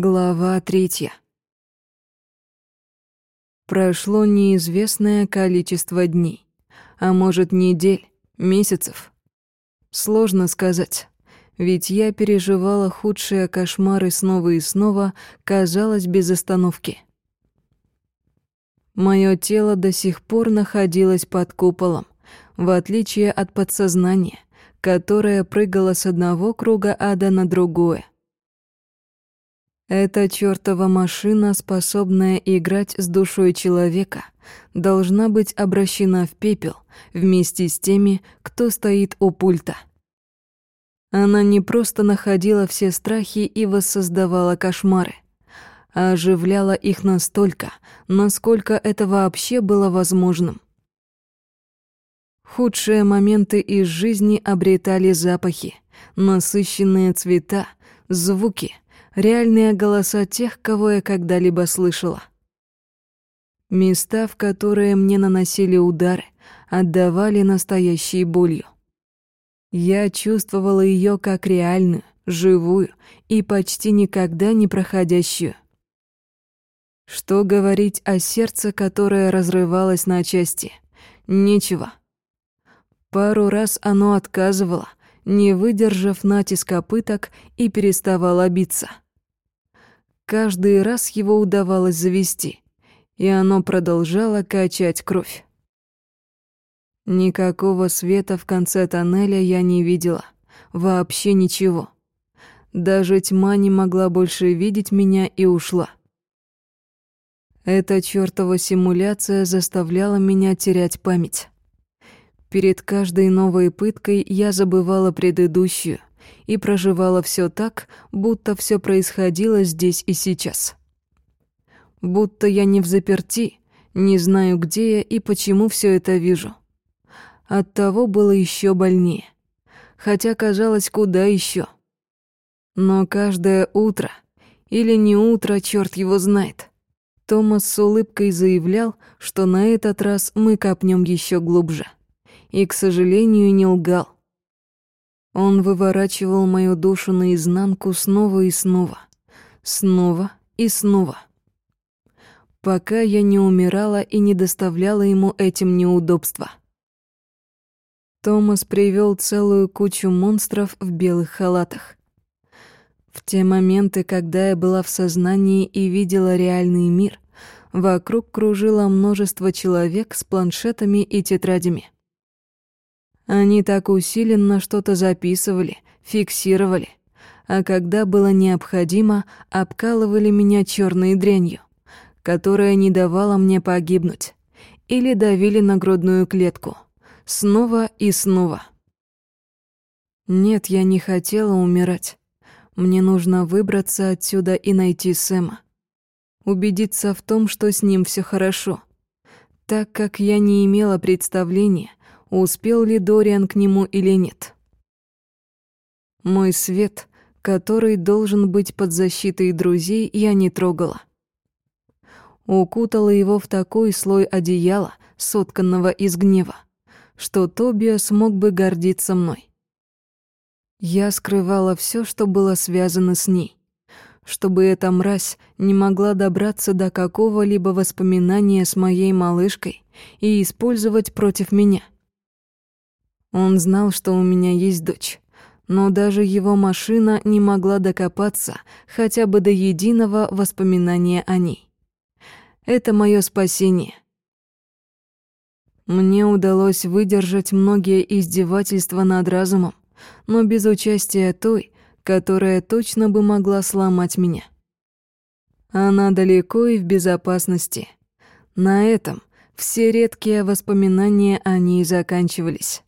Глава третья. Прошло неизвестное количество дней, а может недель, месяцев. Сложно сказать, ведь я переживала худшие кошмары снова и снова, казалось, без остановки. Мое тело до сих пор находилось под куполом, в отличие от подсознания, которое прыгало с одного круга ада на другое — эта чёртова машина, способная играть с душой человека, должна быть обращена в пепел вместе с теми, кто стоит у пульта. Она не просто находила все страхи и воссоздавала кошмары, а оживляла их настолько, насколько это вообще было возможным. Худшие моменты из жизни обретали запахи, насыщенные цвета, звуки — реальные голоса тех, кого я когда-либо слышала. Места, в которые мне наносили удары, отдавали настоящей болью. Я чувствовала ее как реальную, живую и почти никогда не проходящую. Что говорить о сердце, которое разрывалось на части? Нечего. Пару раз оно отказывало, не выдержав натиска пыток и переставало биться. Каждый раз его удавалось завести, и оно продолжало качать кровь. Никакого света в конце тоннеля я не видела. Вообще ничего. Даже тьма не могла больше видеть меня и ушла. Эта чёртова симуляция заставляла меня терять память. Перед каждой новой пыткой я забывала предыдущую, и проживала все так, будто все происходило здесь и сейчас. Будто я не в заперти, не знаю, где я и почему все это вижу. Оттого было еще больнее. Хотя казалось, куда еще. Но каждое утро, или не утро, черт его знает, Томас с улыбкой заявлял, что на этот раз мы копнем еще глубже. И, к сожалению, не лгал. Он выворачивал мою душу наизнанку снова и снова, снова и снова. Пока я не умирала и не доставляла ему этим неудобства. Томас привел целую кучу монстров в белых халатах. В те моменты, когда я была в сознании и видела реальный мир, вокруг кружило множество человек с планшетами и тетрадями. Они так усиленно что-то записывали, фиксировали, а когда было необходимо, обкалывали меня черной дрянью, которая не давала мне погибнуть, или давили на грудную клетку, снова и снова. Нет, я не хотела умирать. Мне нужно выбраться отсюда и найти Сэма. Убедиться в том, что с ним все хорошо. Так как я не имела представления, успел ли Дориан к нему или нет. Мой свет, который должен быть под защитой друзей, я не трогала. Укутала его в такой слой одеяла, сотканного из гнева, что Тобиас смог бы гордиться мной. Я скрывала все, что было связано с ней, чтобы эта мразь не могла добраться до какого-либо воспоминания с моей малышкой и использовать против меня — он знал, что у меня есть дочь, но даже его машина не могла докопаться хотя бы до единого воспоминания о ней. Это мое спасение. Мне удалось выдержать многие издевательства над разумом, но без участия той, которая точно бы могла сломать меня. Она далеко и в безопасности. На этом все редкие воспоминания о ней заканчивались.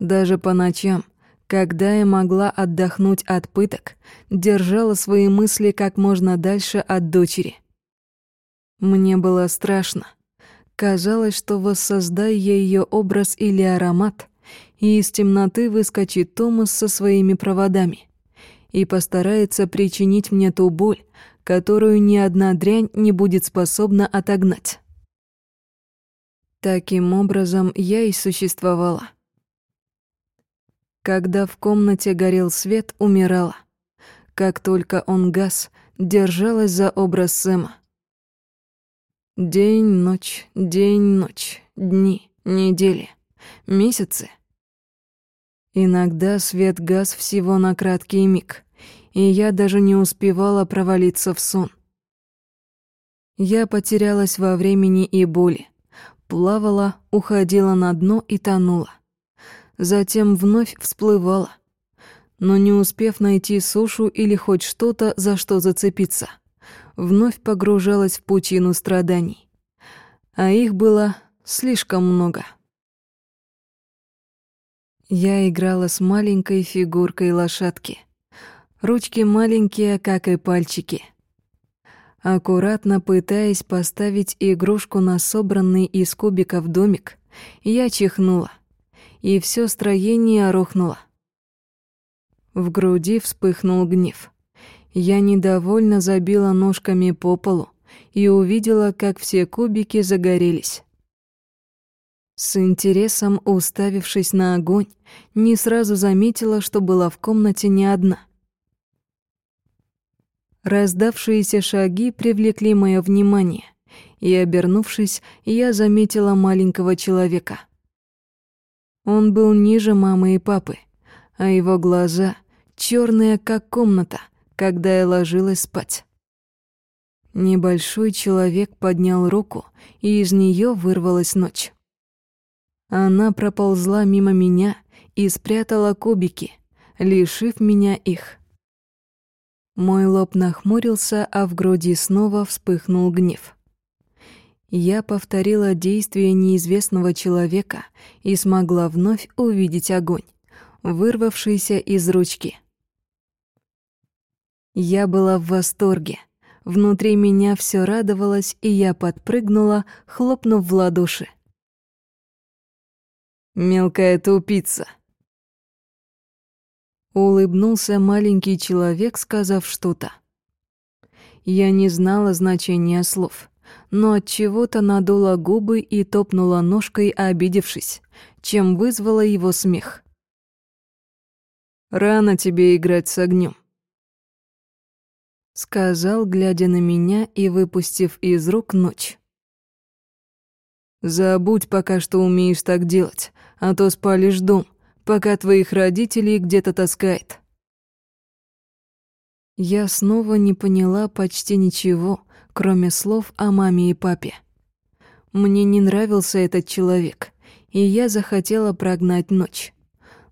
Даже по ночам, когда я могла отдохнуть от пыток, держала свои мысли как можно дальше от дочери. Мне было страшно. Казалось, что воссоздай я ее образ или аромат, и из темноты выскочит Томас со своими проводами и постарается причинить мне ту боль, которую ни одна дрянь не будет способна отогнать. Таким образом я и существовала. Когда в комнате горел свет, умирала. как только он гас, держалась за образ Сэма. День-ночь, день-ночь, дни, недели, месяцы. Иногда свет гас всего на краткий миг, и я даже не успевала провалиться в сон. Я потерялась во времени и боли, плавала, уходила на дно и тонула. Затем вновь всплывала, но не успев найти сушу или хоть что-то, за что зацепиться — вновь погружалась в пучину страданий. А их было слишком много. Я играла с маленькой фигуркой лошадки. Ручки маленькие, как и пальчики. Аккуратно пытаясь поставить игрушку на собранный из кубиков домик, я чихнула, и все строение рухнуло. В груди вспыхнул гнев. Я недовольно забила ножками по полу и увидела, как все кубики загорелись. С интересом уставившись на огонь, не сразу заметила, что была в комнате не одна. Раздавшиеся шаги привлекли мое внимание, и, обернувшись, я заметила маленького человека. Он был ниже мамы и папы, а его глаза черные, как комната, когда я ложилась спать. Небольшой человек поднял руку, и из нее вырвалась ночь. Она проползла мимо меня и спрятала кубики, лишив меня их. Мой лоб нахмурился, а в груди снова вспыхнул гнев. Я повторила действие неизвестного человека и смогла вновь увидеть огонь, вырвавшийся из ручки. Я была в восторге. Внутри меня все радовалось, и я подпрыгнула, хлопнув в ладоши. «Мелкая тупица!» Улыбнулся маленький человек, сказав что-то. Я не знала значения слов, но от чего-то надула губы и топнула ножкой, обидевшись, чем вызвала его смех. Рано тебе играть с огнем сказал, глядя на меня и выпустив из рук ночь. Забудь пока, что умеешь так делать, а то спалишь дом, пока твоих родителей где-то таскает. Я снова не поняла почти ничего, кроме слов о маме и папе. Мне не нравился этот человек, и я захотела прогнать ночь.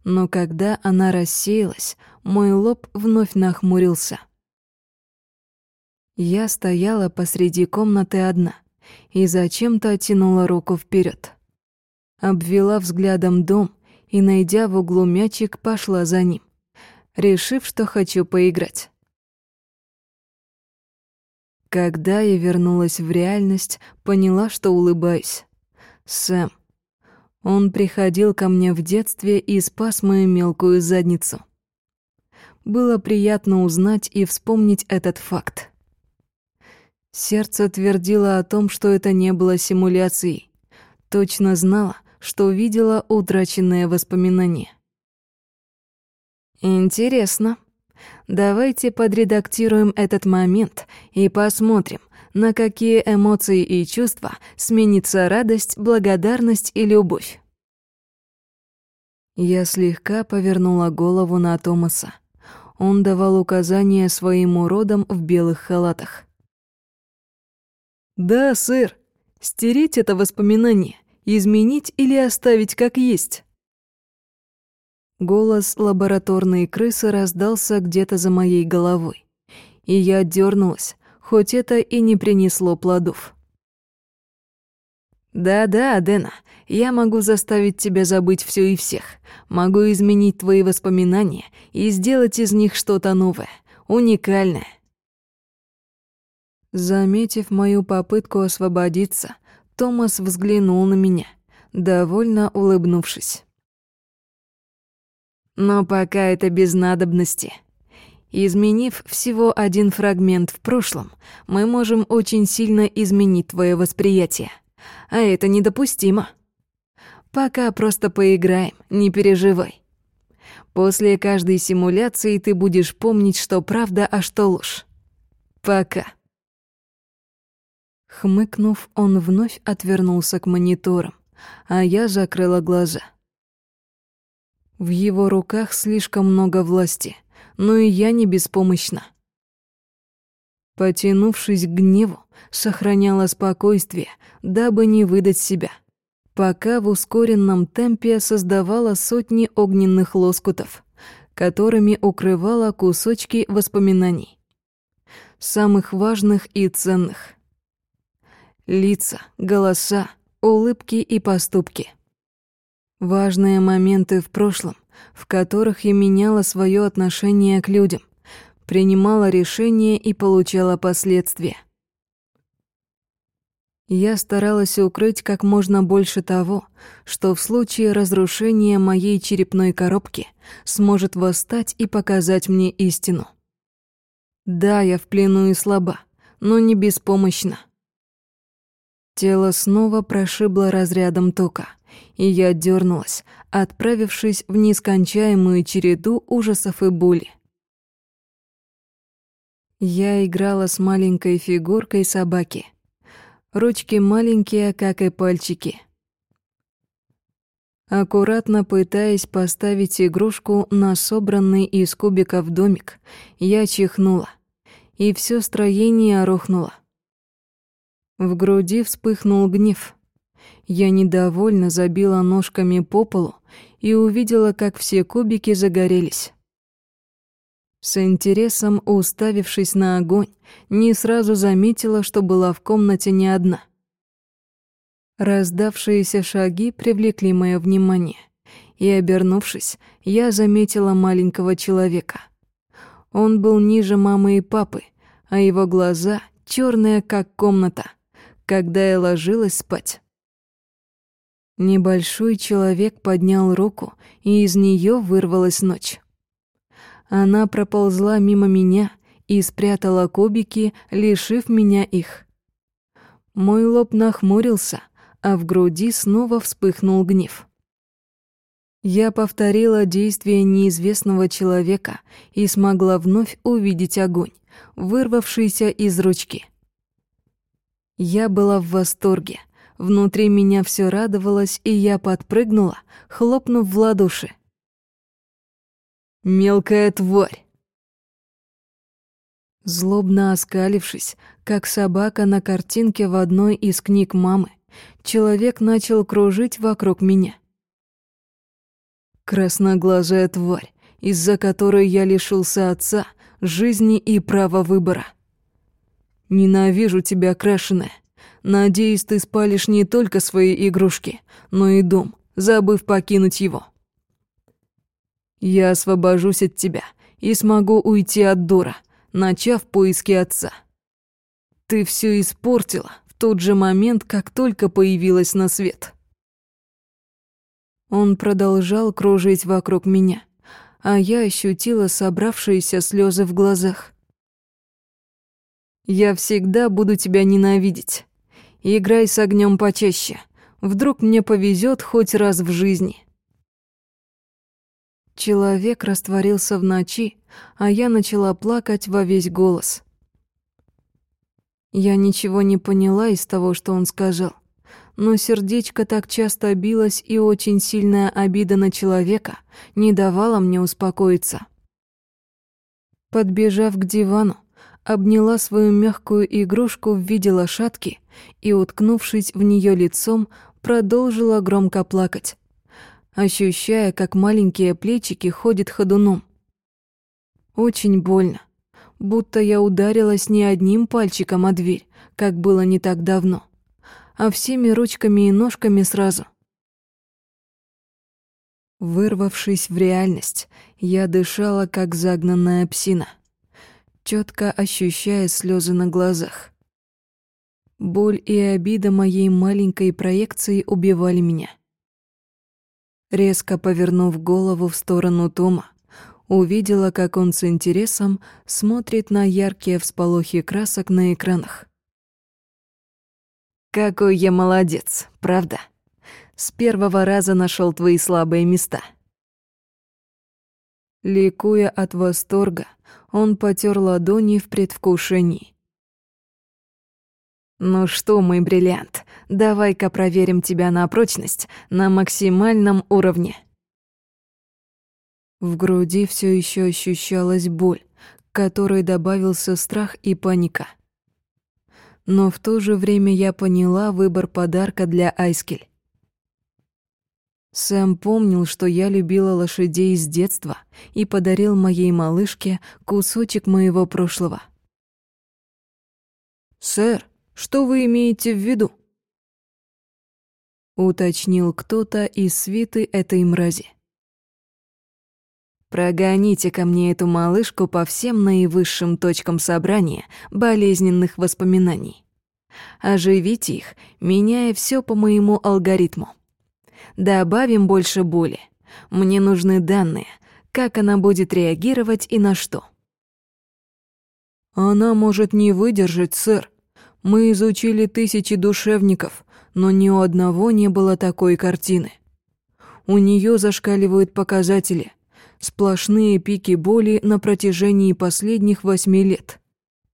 Но когда она рассеялась, мой лоб вновь нахмурился. Я стояла посреди комнаты одна и зачем-то оттянула руку вперед. Обвела взглядом дом и, найдя в углу мячик, пошла за ним, решив, что хочу поиграть. Когда я вернулась в реальность, поняла, что улыбаюсь. Сэм. Он приходил ко мне в детстве и спас мою мелкую задницу. Было приятно узнать и вспомнить этот факт. Сердце твердило о том, что это не было симуляцией. Точно знала, что видела утраченные воспоминания. Интересно. Давайте подредактируем этот момент и посмотрим, на какие эмоции и чувства сменится радость, благодарность и любовь. Я слегка повернула голову на Томаса. Он давал указания своим уродам в белых халатах. «Да, сэр. Стереть это воспоминание, изменить или оставить как есть?» Голос лабораторной крысы раздался где-то за моей головой, и я дернулась, хоть это и не принесло плодов. «Да-да, Дэна, я могу заставить тебя забыть все и всех, могу изменить твои воспоминания и сделать из них что-то новое, уникальное. Заметив мою попытку освободиться, Томас взглянул на меня, довольно улыбнувшись. Но пока это без надобности. Изменив всего один фрагмент в прошлом, мы можем очень сильно изменить твое восприятие. А это недопустимо. Пока просто поиграем, не переживай. После каждой симуляции ты будешь помнить, что правда, а что ложь. Пока. Хмыкнув, он вновь отвернулся к мониторам, а я закрыла глаза. В его руках слишком много власти, но и я не беспомощна. Потянувшись к гневу, сохраняла спокойствие, дабы не выдать себя, пока в ускоренном темпе создавала сотни огненных лоскутов, которыми укрывала кусочки воспоминаний, самых важных и ценных. Лица, голоса, улыбки и поступки. Важные моменты в прошлом, в которых я меняла свое отношение к людям, принимала решения и получала последствия. Я старалась укрыть как можно больше того, что в случае разрушения моей черепной коробки сможет восстать и показать мне истину. Да, я в плену и слаба, но не беспомощна. Тело снова прошибло разрядом тока, и я дернулась, отправившись в нескончаемую череду ужасов и боли. Я играла с маленькой фигуркой собаки. Ручки маленькие, как и пальчики. Аккуратно пытаясь поставить игрушку на собранный из кубиков домик, я чихнула, и все строение рухнуло. В груди вспыхнул гнев. Я недовольно забила ножками по полу и увидела, как все кубики загорелись. С интересом уставившись на огонь, не сразу заметила, что была в комнате не одна. Раздавшиеся шаги привлекли мое внимание, и, обернувшись, я заметила маленького человека. Он был ниже мамы и папы, а его глаза черные, как комната, когда я ложилась спать. Небольшой человек поднял руку, и из нее вырвалась ночь. Она проползла мимо меня и спрятала кубики, лишив меня их. Мой лоб нахмурился, а в груди снова вспыхнул гнев. Я повторила действие неизвестного человека и смогла вновь увидеть огонь, вырвавшийся из ручки. Я была в восторге. Внутри меня все радовалось, и я подпрыгнула, хлопнув в ладоши. Мелкая тварь!» Злобно оскалившись, как собака на картинке в одной из книг мамы, человек начал кружить вокруг меня. Красноглазая тварь, из-за которой я лишился отца, жизни и права выбора. Ненавижу тебя, крашеная. Надеюсь, ты спалишь не только свои игрушки, но и дом, забыв покинуть его. Я освобожусь от тебя и смогу уйти от дура, начав поиски отца. Ты все испортила в тот же момент, как только появилась на свет. Он продолжал кружить вокруг меня, а я ощутила собравшиеся слезы в глазах. Я всегда буду тебя ненавидеть. Играй с огнем почаще. Вдруг мне повезет хоть раз в жизни. Человек растворился в ночи, а я начала плакать во весь голос. Я ничего не поняла из того, что он сказал, но сердечко так часто билось, и очень сильная обида на человека не давала мне успокоиться. Подбежав к дивану, обняла свою мягкую игрушку в виде лошадки и, уткнувшись в нее лицом, продолжила громко плакать ощущая, как маленькие плечики ходят ходуном. Очень больно, будто я ударилась не одним пальчиком о дверь, как было не так давно, а всеми ручками и ножками сразу. Вырвавшись в реальность, я дышала, как загнанная псина, четко ощущая слезы на глазах. Боль и обида моей маленькой проекции убивали меня. Резко повернув голову в сторону Тома, увидела, как он с интересом смотрит на яркие всполохи красок на экранах. «Какой я молодец, правда? С первого раза нашел твои слабые места». Ликуя от восторга, он потер ладони в предвкушении. «Ну что, мой бриллиант, давай-ка проверим тебя на прочность на максимальном уровне». В груди все еще ощущалась боль, к которой добавился страх и паника. Но в то же время я поняла выбор подарка для Айскель. Сэм помнил, что я любила лошадей с детства и подарил моей малышке кусочек моего прошлого. «Сэр, что вы имеете в виду?» Уточнил кто-то из свиты этой мрази. Прогоните ко мне эту малышку по всем наивысшим точкам собрания болезненных воспоминаний. Оживите их, меняя все по моему алгоритму. Добавим больше боли. Мне нужны данные, как она будет реагировать и на что. Она может не выдержать, сэр. Мы изучили тысячи душевников, но ни у одного не было такой картины. У нее зашкаливают показатели, Сплошные пики боли на протяжении последних восьми лет.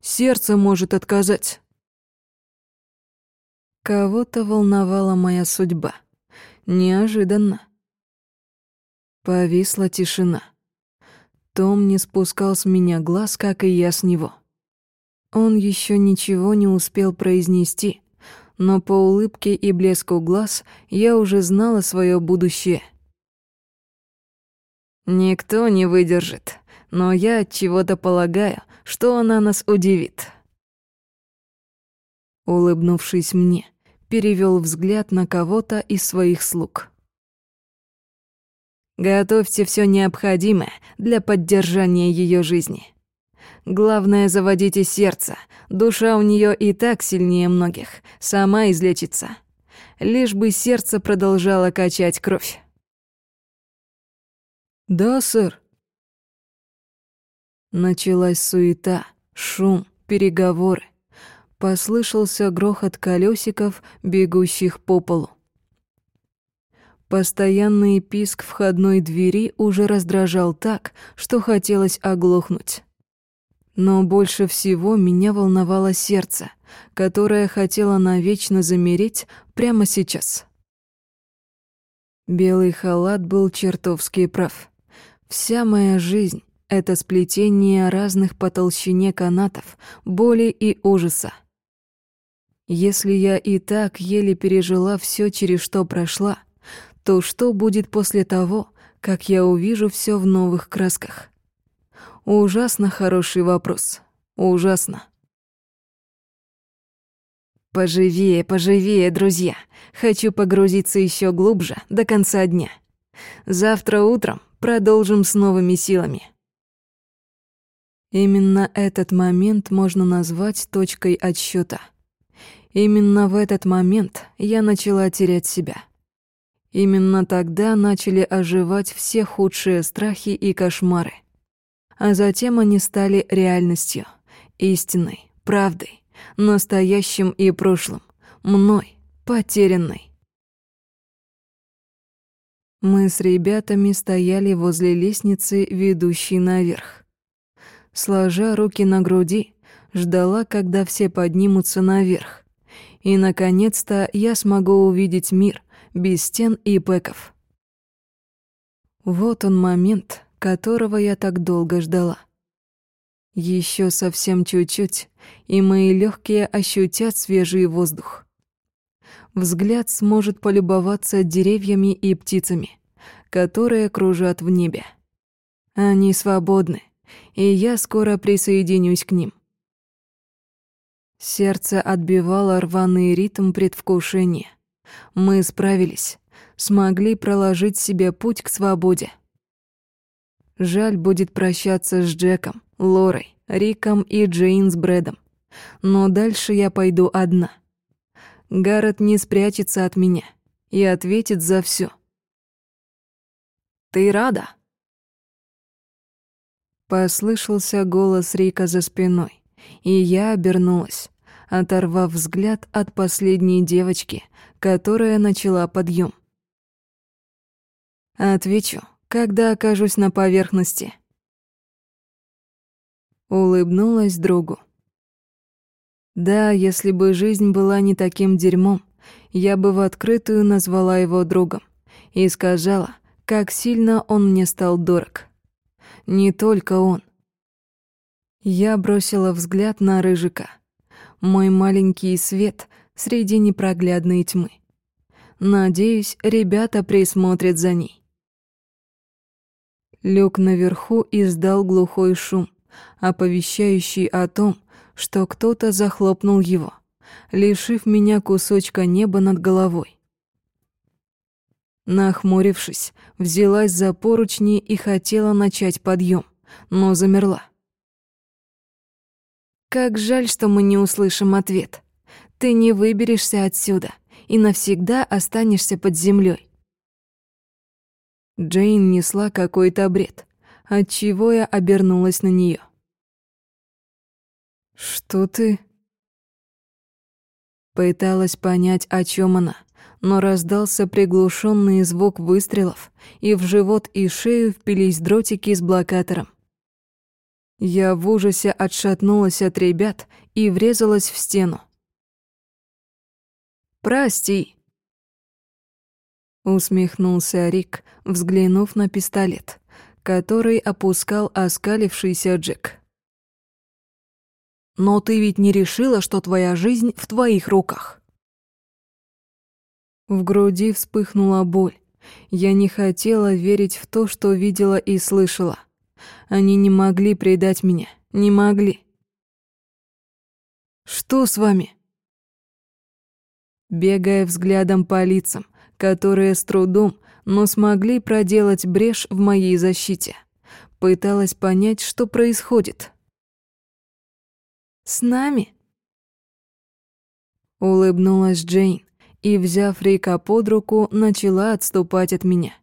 Сердце может отказать. Кого-то волновала моя судьба. Неожиданно. Повисла тишина. Том не спускал с меня глаз, как и я с него. Он еще ничего не успел произнести, но по улыбке и блеску глаз я уже знала свое будущее — Никто не выдержит, но я от чего-то полагаю, что она нас удивит. Улыбнувшись мне, перевел взгляд на кого-то из своих слуг. Готовьте все необходимое для поддержания ее жизни. Главное, заводите сердце. Душа у нее и так сильнее многих, сама излечится. Лишь бы сердце продолжало качать кровь. «Да, сэр». Началась суета, шум, переговоры. Послышался грохот колесиков, бегущих по полу. Постоянный писк входной двери уже раздражал так, что хотелось оглохнуть. Но больше всего меня волновало сердце, которое хотело навечно замереть прямо сейчас. Белый халат был чертовски прав. Вся моя жизнь — это сплетение разных по толщине канатов, боли и ужаса. Если я и так еле пережила все, через что прошла, то что будет после того, как я увижу все в новых красках? Ужасно хороший вопрос. Ужасно. Поживее, поживее, друзья. Хочу погрузиться еще глубже до конца дня. Завтра утром продолжим с новыми силами. Именно этот момент можно назвать точкой отсчета. Именно в этот момент я начала терять себя. Именно тогда начали оживать все худшие страхи и кошмары. А затем они стали реальностью, истиной, правдой, настоящим и прошлым, мной, потерянной. Мы с ребятами стояли возле лестницы, ведущей наверх. Сложа руки на груди, ждала, когда все поднимутся наверх. И, наконец-то, я смогу увидеть мир без стен и пэков. Вот он момент, которого я так долго ждала. Еще совсем чуть-чуть, и мои легкие ощутят свежий воздух взгляд сможет полюбоваться деревьями и птицами, которые кружат в небе. Они свободны, и я скоро присоединюсь к ним. Сердце отбивало рваный ритм предвкушения. Мы справились, смогли проложить себе путь к свободе. Жаль будет прощаться с Джеком, Лорой, Риком и Джейн с Брэдом. Но дальше я пойду одна — Гаррет не спрячется от меня и ответит за все. «Ты рада?» Послышался голос Рика за спиной, и я обернулась, оторвав взгляд от последней девочки, которая начала подъем. Отвечу, когда окажусь на поверхности. Улыбнулась другу. Да, если бы жизнь была не таким дерьмом, я бы в открытую назвала его другом и сказала, как сильно он мне стал дорог. Не только он. Я бросила взгляд на Рыжика. Мой маленький свет среди непроглядной тьмы. Надеюсь, ребята присмотрят за ней. Люк наверху издал глухой шум, оповещающий о том, что кто-то захлопнул его, лишив меня кусочка неба над головой. Нахмурившись, взялась за поручни и хотела начать подъем, но замерла. Как жаль, что мы не услышим ответ. Ты не выберешься отсюда и навсегда останешься под землей. Джейн несла какой-то бред, отчего я обернулась на нее. «Что ты?» Пыталась понять, о чем она, но раздался приглушенный звук выстрелов, и в живот и шею впились дротики с блокатором. Я в ужасе отшатнулась от ребят и врезалась в стену. «Прости!» Усмехнулся Рик, взглянув на пистолет, который опускал оскалившийся Джек. «Но ты ведь не решила, что твоя жизнь в твоих руках?» В груди вспыхнула боль. Я не хотела верить в то, что видела и слышала. Они не могли предать меня, не могли. «Что с вами?» Бегая взглядом по лицам, которые с трудом, но смогли проделать брешь в моей защите, пыталась понять, что происходит. «С нами?» Улыбнулась Джейн и, взяв Рика под руку, начала отступать от меня.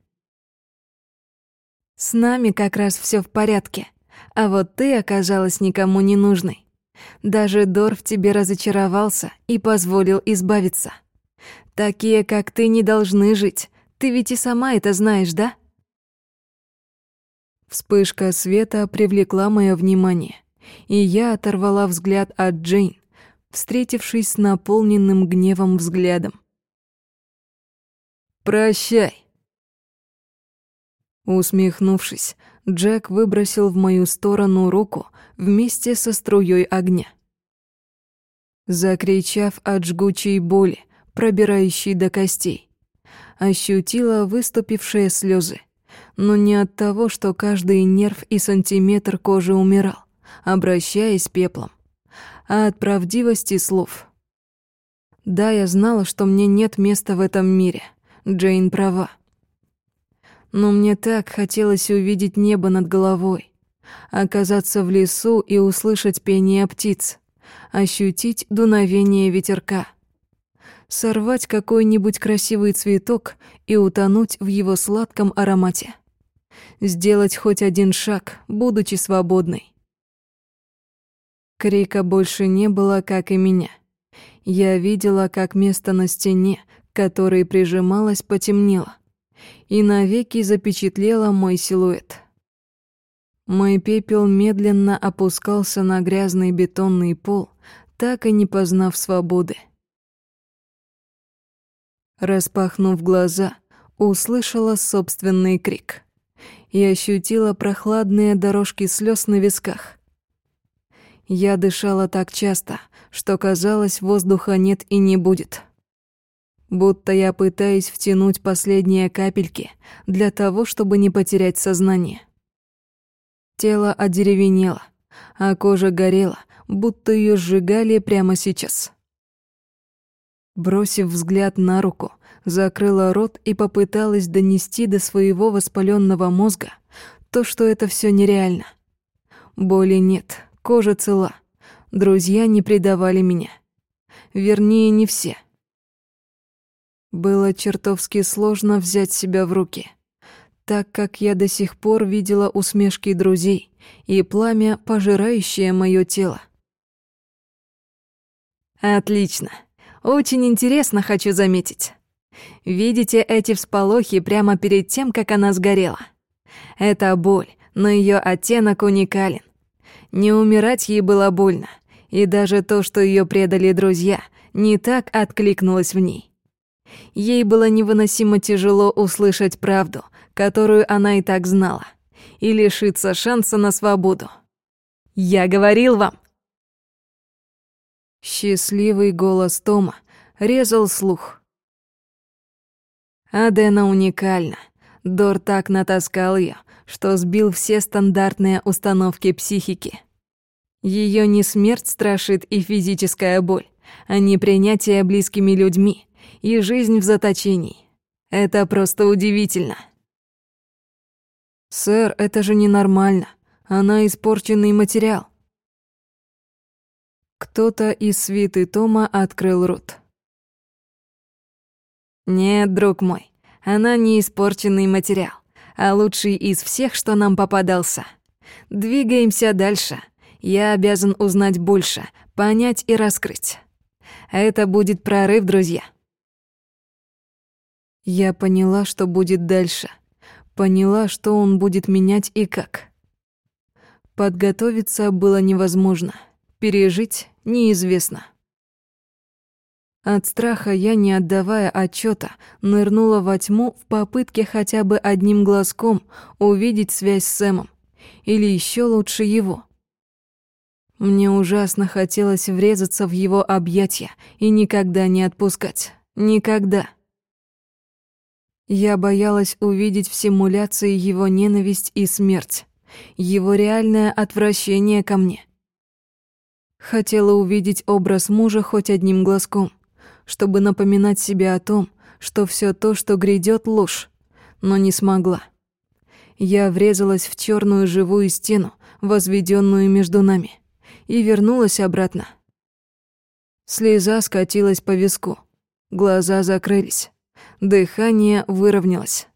С нами как раз все в порядке. А вот ты оказалась никому не нужной. Даже Дор в тебе разочаровался и позволил избавиться. Такие, как ты, не должны жить. Ты ведь и сама это знаешь, да? Вспышка света привлекла мое внимание, и я оторвала взгляд от Джейн, встретившись с наполненным гневом взглядом. «Прощай», Усмехнувшись, Джек выбросил в мою сторону руку вместе со струей огня. Закричав от жгучей боли, пробирающей до костей, ощутила выступившие слезы, но не от того, что каждый нерв и сантиметр кожи умирал, обращаясь пеплом, а от правдивости слов. Да, я знала, что мне нет места в этом мире. Джейн права но мне так хотелось увидеть небо над головой, оказаться в лесу и услышать пение птиц, ощутить дуновение ветерка, сорвать какой-нибудь красивый цветок и утонуть в его сладком аромате, сделать хоть один шаг, будучи свободной. Крика больше не было, как и меня. Я видела, как место на стене, к которой прижималась, потемнело и навеки запечатлела мой силуэт. Мой пепел медленно опускался на грязный бетонный пол, так и не познав свободы. Распахнув глаза, услышала собственный крик и ощутила прохладные дорожки слез на висках. Я дышала так часто, что казалось, воздуха нет и не будет будто я пытаюсь втянуть последние капельки для того, чтобы не потерять сознание. Тело одеревенело, а кожа горела, будто ее сжигали прямо сейчас. Бросив взгляд на руку, закрыла рот и попыталась донести до своего воспаленного мозга то, что это все нереально. Боли нет, кожа цела. Друзья не предавали меня. Вернее, не все — было чертовски сложно взять себя в руки, так как я до сих пор видела усмешки друзей и пламя, пожирающее мое тело. Отлично. Очень интересно, хочу заметить. Видите эти всполохи прямо перед тем, как она сгорела? Это боль, но ее оттенок уникален. Не умирать ей было больно, и даже то, что ее предали друзья, не так откликнулось в ней. Ей было невыносимо тяжело услышать правду, которую она и так знала, и лишиться шанса на свободу. «Я говорил вам!» Счастливый голос Тома резал слух. Адена уникальна. Дор так натаскал ее, что сбил все стандартные установки психики. Ее не смерть страшит и физическая боль, а не принятие близкими людьми и жизнь в заточении. Это просто удивительно. Сэр, это же ненормально. Она испорченный материал. Кто-то из свиты Тома открыл рот. Нет, друг мой, она не испорченный материал, а лучший из всех, что нам попадался. Двигаемся дальше. Я обязан узнать больше, понять и раскрыть. Это будет прорыв, друзья. Я поняла, что будет дальше. Поняла, что он будет менять и как. Подготовиться было невозможно. Пережить неизвестно. От страха я, не отдавая отчета, нырнула во тьму в попытке хотя бы одним глазком увидеть связь с Сэмом. Или еще лучше его. Мне ужасно хотелось врезаться в его объятия и никогда не отпускать. Никогда. Я боялась увидеть в симуляции его ненависть и смерть, его реальное отвращение ко мне. Хотела увидеть образ мужа хоть одним глазком, чтобы напоминать себе о том, что все то, что грядет, ложь, но не смогла. Я врезалась в черную живую стену, возведенную между нами, и вернулась обратно. Слеза скатилась по виску, глаза закрылись. Дыхание выровнялось.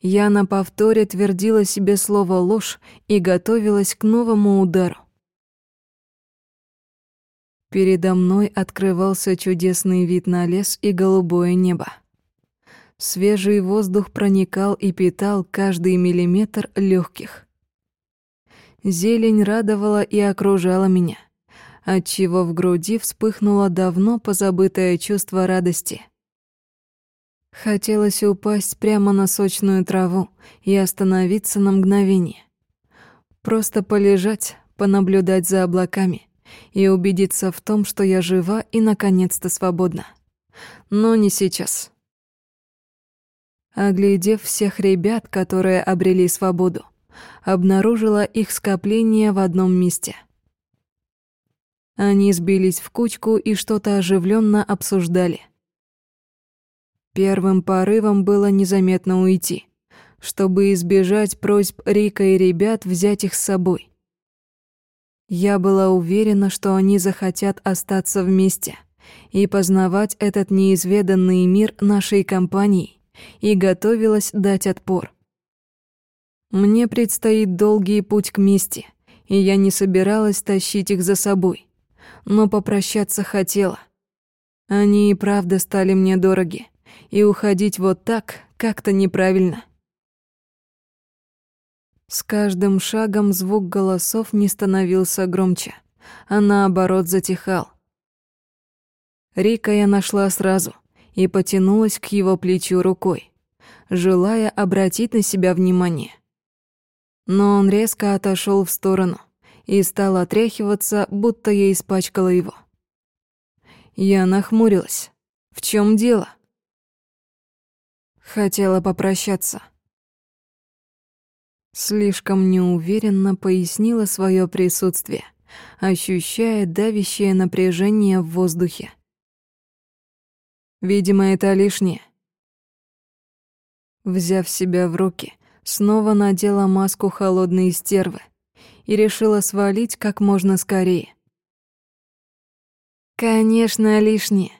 Я на повторе твердила себе слово «ложь» и готовилась к новому удару. Передо мной открывался чудесный вид на лес и голубое небо. Свежий воздух проникал и питал каждый миллиметр легких. Зелень радовала и окружала меня, отчего в груди вспыхнуло давно позабытое чувство радости — Хотелось упасть прямо на сочную траву и остановиться на мгновение. Просто полежать, понаблюдать за облаками и убедиться в том, что я жива и наконец-то свободна. Но не сейчас. Оглядев всех ребят, которые обрели свободу, обнаружила их скопление в одном месте. Они сбились в кучку и что-то оживленно обсуждали — Первым порывом было незаметно уйти, чтобы избежать просьб Рика и ребят взять их с собой. Я была уверена, что они захотят остаться вместе и познавать этот неизведанный мир нашей компании, и готовилась дать отпор. Мне предстоит долгий путь к мести, и я не собиралась тащить их за собой, но попрощаться хотела. Они и правда стали мне дороги, и уходить вот так как-то неправильно. С каждым шагом звук голосов не становился громче, а наоборот затихал. Рика я нашла сразу и потянулась к его плечу рукой, желая обратить на себя внимание. Но он резко отошел в сторону и стал отряхиваться, будто я испачкала его. Я нахмурилась. В чем дело? Хотела попрощаться. Слишком неуверенно пояснила свое присутствие, ощущая давящее напряжение в воздухе. Видимо, это лишнее. Взяв себя в руки, снова надела маску холодной стервы и решила свалить как можно скорее. Конечно, лишнее.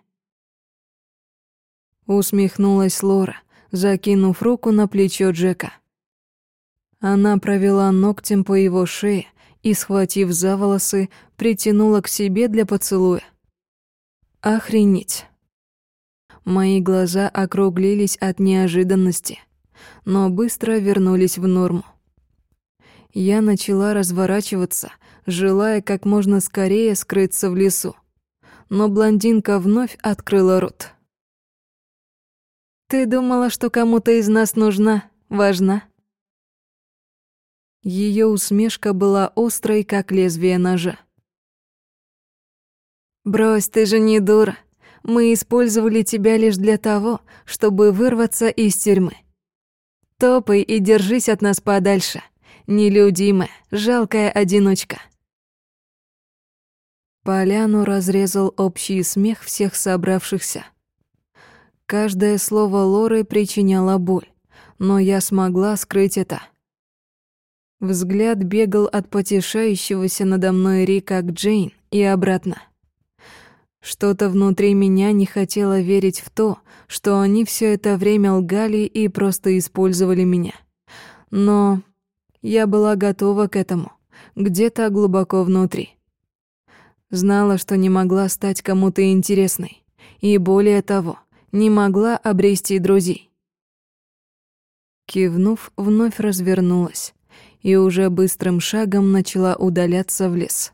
Усмехнулась Лора, закинув руку на плечо Джека. Она провела ногтем по его шее и, схватив за волосы, притянула к себе для поцелуя. Охренеть. Мои глаза округлились от неожиданности, но быстро вернулись в норму. Я начала разворачиваться, желая как можно скорее скрыться в лесу. Но блондинка вновь открыла рот. «Ты думала, что кому-то из нас нужна, важна?» Ее усмешка была острой, как лезвие ножа. «Брось, ты же не дура. Мы использовали тебя лишь для того, чтобы вырваться из тюрьмы. Топай и держись от нас подальше. Нелюдимая, жалкая одиночка». Поляну разрезал общий смех всех собравшихся. Каждое слово Лоры причиняло боль, но я смогла скрыть это. Взгляд бегал от потешающегося надо мной Рика к Джейн и обратно. Что-то внутри меня не хотело верить в то, что они все это время лгали и просто использовали меня. Но я была готова к этому, где-то глубоко внутри. Знала, что не могла стать кому-то интересной, и более того, не могла обрести друзей. Кивнув, вновь развернулась и уже быстрым шагом начала удаляться в лес.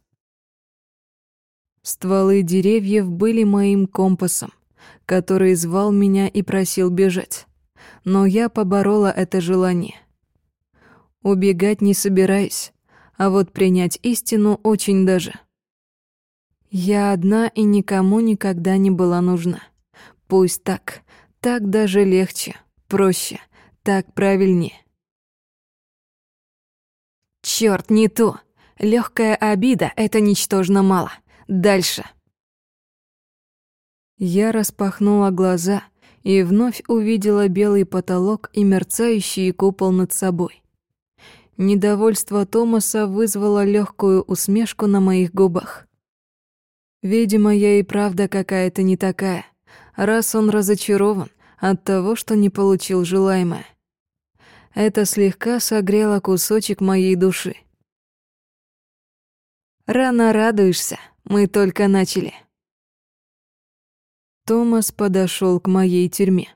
Стволы деревьев были моим компасом, который звал меня и просил бежать. Но я поборола это желание. Убегать не собираюсь, а вот принять истину очень даже. Я одна и никому никогда не была нужна. Пусть так, так даже легче, проще, так правильнее. Черт, не то. Легкая обида — это ничтожно мало. Дальше. Я распахнула глаза и вновь увидела белый потолок и мерцающий купол над собой. Недовольство Томаса вызвало легкую усмешку на моих губах. Видимо, я и правда какая-то не такая, раз он разочарован от того, что не получил желаемое. Это слегка согрело кусочек моей души. Рано радуешься, мы только начали. Томас подошел к моей тюрьме.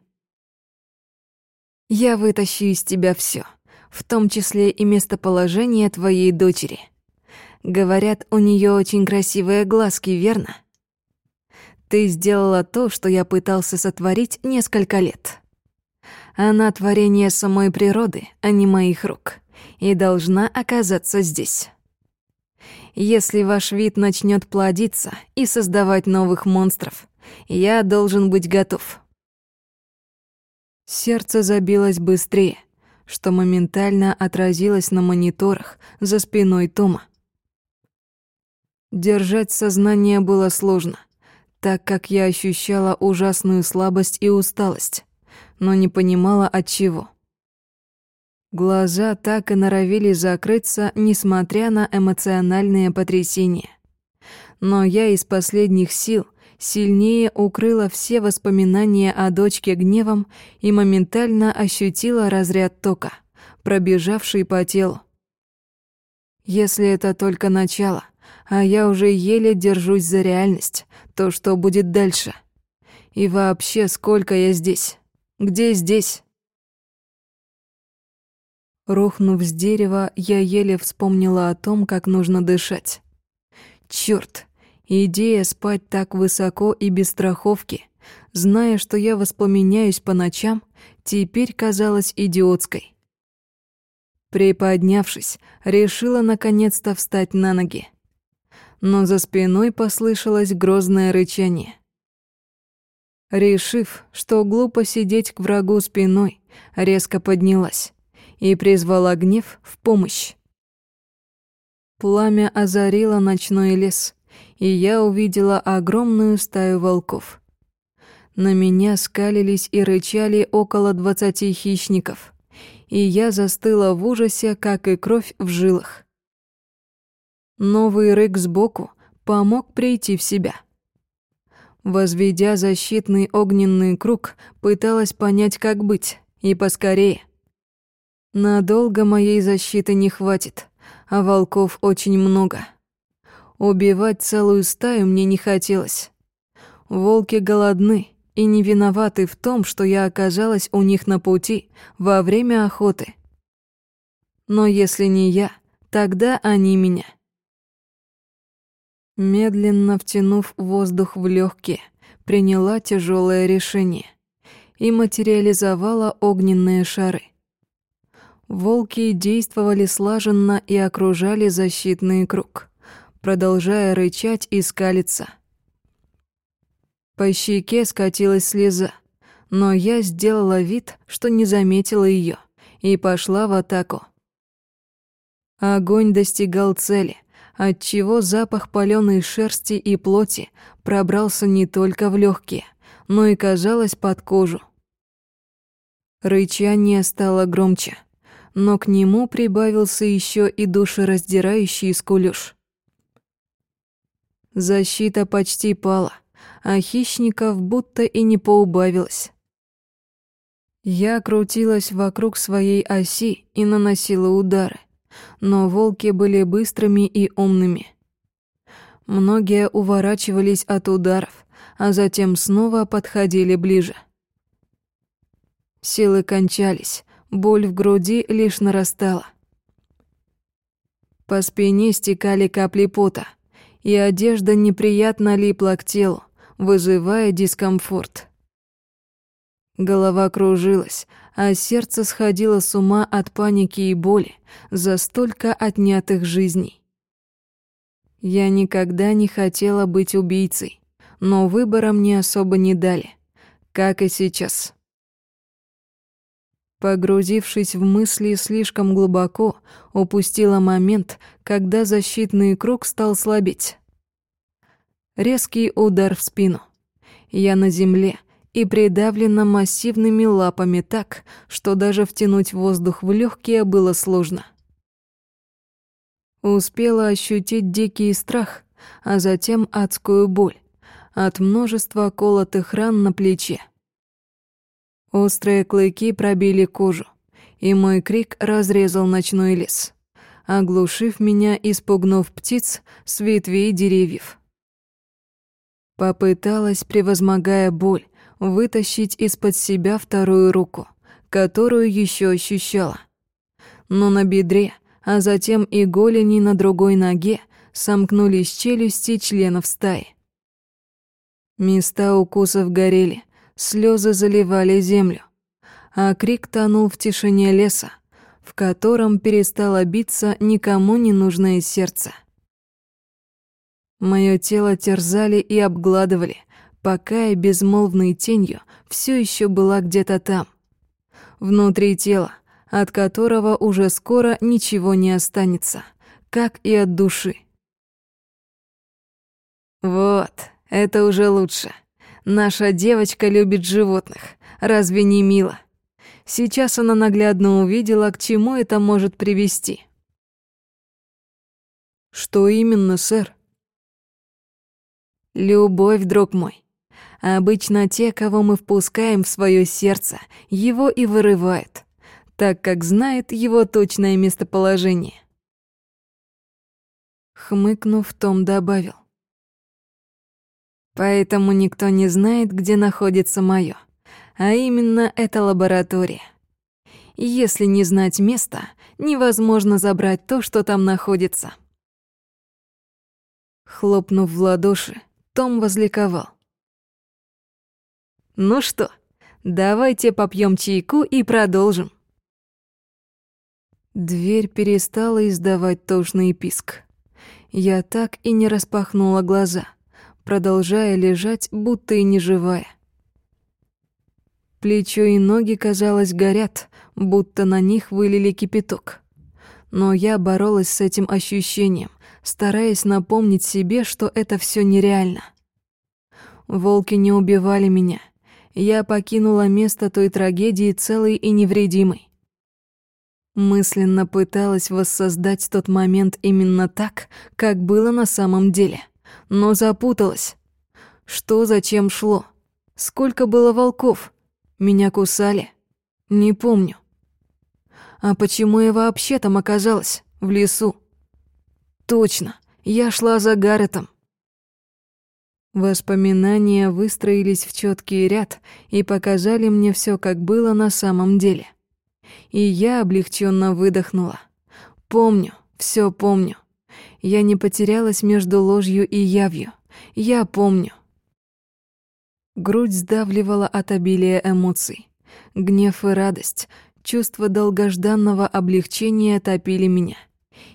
Я вытащу из тебя все, в том числе и местоположение твоей дочери. Говорят, у нее очень красивые глазки, верно? Ты сделала то, что я пытался сотворить несколько лет. Она творение самой природы, а не моих рук, и должна оказаться здесь если ваш вид начнет плодиться и создавать новых монстров. Я должен быть готов. Сердце забилось быстрее, что моментально отразилось на мониторах за спиной Тома. Держать сознание было сложно, так как я ощущала ужасную слабость и усталость, но не понимала от чего. Глаза так и норовили закрыться, несмотря на эмоциональные потрясения. Но я из последних сил сильнее укрыла все воспоминания о дочке гневом и моментально ощутила разряд тока, пробежавший по телу. Если это только начало, а я уже еле держусь за реальность, то что будет дальше? И вообще, сколько я здесь? Где здесь? Рухнув с дерева, я еле вспомнила о том, как нужно дышать. Чёрт, идея спать так высоко и без страховки, зная, что я воспламеняюсь по ночам, теперь казалась идиотской. Приподнявшись, решила наконец-то встать на ноги. Но за спиной послышалось грозное рычание. Решив, что глупо сидеть к врагу спиной, резко поднялась и призвала гнев в помощь. Пламя озарило ночной лес, и я увидела огромную стаю волков. На меня скалились и рычали около двадцати хищников, и я застыла в ужасе, как и кровь в жилах. Новый рык сбоку помог прийти в себя. Возведя защитный огненный круг, пыталась понять, как быть, и поскорее — Надолго моей защиты не хватит, а волков очень много. Убивать целую стаю мне не хотелось. Волки голодны, и не виноваты в том, что я оказалась у них на пути во время охоты. Но если не я, тогда они меня. Медленно втянув воздух в легкие, приняла тяжелое решение и материализовала огненные шары. Волки действовали слаженно и окружали защитный круг, продолжая рычать и скалиться. По щеке скатилась слеза, но я сделала вид, что не заметила ее, и пошла в атаку. Огонь достигал цели, отчего запах палёной шерсти и плоти пробрался не только в легкие, но и, казалось, под кожу. Рычание стало громче — но к нему прибавился еще и душераздирающий скулёж. Защита почти пала, а хищников будто и не поубавилось. Я крутилась вокруг своей оси и наносила удары, но волки были быстрыми и умными. Многие уворачивались от ударов, а затем снова подходили ближе. Силы кончались, Боль в груди лишь нарастала. По спине стекали капли пота, и одежда неприятно липла к телу, вызывая дискомфорт. Голова кружилась, а сердце сходило с ума от паники и боли за столько отнятых жизней. Я никогда не хотела быть убийцей, но выбора мне особо не дали, как и сейчас. Погрузившись в мысли слишком глубоко, упустила момент, когда защитный круг стал слабеть. Резкий удар в спину. Я на земле и придавлена массивными лапами так, что даже втянуть воздух в легкие было сложно. Успела ощутить дикий страх, а затем адскую боль от множества колотых ран на плече. Острые клыки пробили кожу, и мой крик разрезал ночной лес, оглушив меня и спугнув птиц с ветвей деревьев. Попыталась, превозмогая боль, вытащить из-под себя вторую руку, которую еще ощущала. Но на бедре, а затем и голени на другой ноге сомкнулись челюсти членов стаи. Места укусов горели, слезы заливали землю, а крик тонул в тишине леса, в котором перестало биться никому не нужное сердце. Мое тело терзали и обгладывали, пока я безмолвной тенью все еще была где-то там, внутри тела, от которого уже скоро ничего не останется, как и от души. Вот, это уже лучше. Наша девочка любит животных. Разве не мило? Сейчас она наглядно увидела, к чему это может привести. Что именно, сэр? Любовь, друг мой. Обычно те, кого мы впускаем в свое сердце, его и вырывают, так как знает его точное местоположение. Хмыкнув, Том добавил. Поэтому никто не знает, где находится моё, а именно эта лаборатория. Если не знать места, невозможно забрать то, что там находится. Хлопнув в ладоши, Том возликовал. «Ну что, давайте попьем чайку и продолжим». Дверь перестала издавать тошный писк. Я так и не распахнула глаза — продолжая лежать, будто и не живая. Плечо и ноги, казалось, горят, будто на них вылили кипяток. Но я боролась с этим ощущением, стараясь напомнить себе, что это все нереально. Волки не убивали меня. Я покинула место той трагедии целой и невредимой. Мысленно пыталась воссоздать тот момент именно так, как было на самом деле — но запуталась. Что зачем шло? Сколько было волков? Меня кусали? Не помню. А почему я вообще там оказалась? В лесу? Точно, я шла за Гарретом. Воспоминания выстроились в четкий ряд и показали мне все, как было на самом деле. И я облегченно выдохнула. Помню, все помню. Я не потерялась между ложью и явью. Я помню. Грудь сдавливала от обилия эмоций. Гнев и радость, чувство долгожданного облегчения топили меня.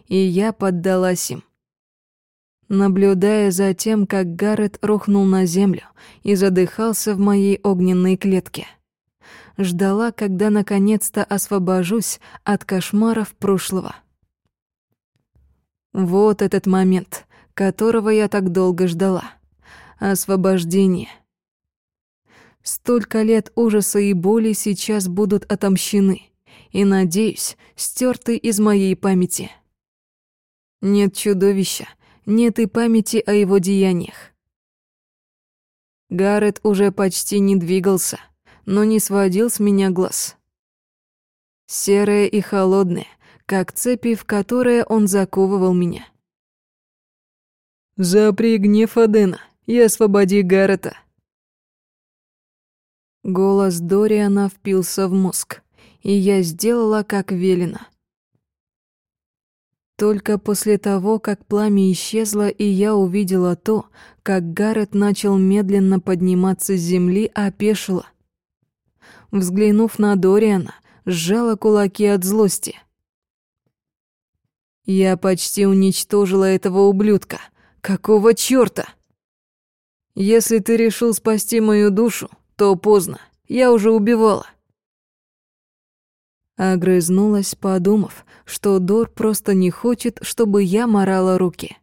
И я поддалась им наблюдая за тем, как Гаррет рухнул на землю и задыхался в моей огненной клетке. Ждала, когда наконец-то освобожусь от кошмаров прошлого. Вот этот момент, которого я так долго ждала. Освобождение. Столько лет ужаса и боли сейчас будут отомщены и, надеюсь, стерты из моей памяти. Нет чудовища, нет и памяти о его деяниях. Гаррет уже почти не двигался, но не сводил с меня глаз. Серое и холодное, как цепи, в которые он заковывал меня. «Запри гнев Адена и освободи Гаррета». Голос Дориана впился в мозг, и я сделала, как велено. Только после того, как пламя исчезло, и я увидела то, как Гаррет начал медленно подниматься с земли, опешила. Взглянув на Дориана, сжала кулаки от злости. «Я почти уничтожила этого ублюдка. Какого чёрта?» «Если ты решил спасти мою душу, то поздно. Я уже убивала. Огрызнулась, подумав, что Дор просто не хочет, чтобы я морала руки.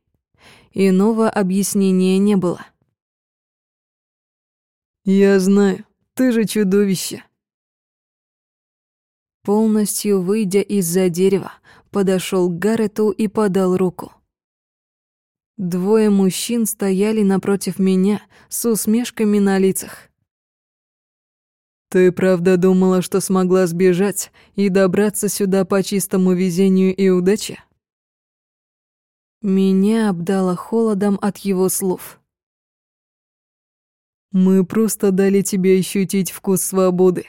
Иного объяснения не было. «Я знаю, ты же чудовище!» Полностью выйдя из-за дерева, подошел к Гаррету и подал руку. Двое мужчин стояли напротив меня с усмешками на лицах. «Ты правда думала, что смогла сбежать и добраться сюда по чистому везению и удаче?» Меня обдало холодом от его слов. «Мы просто дали тебе ощутить вкус свободы,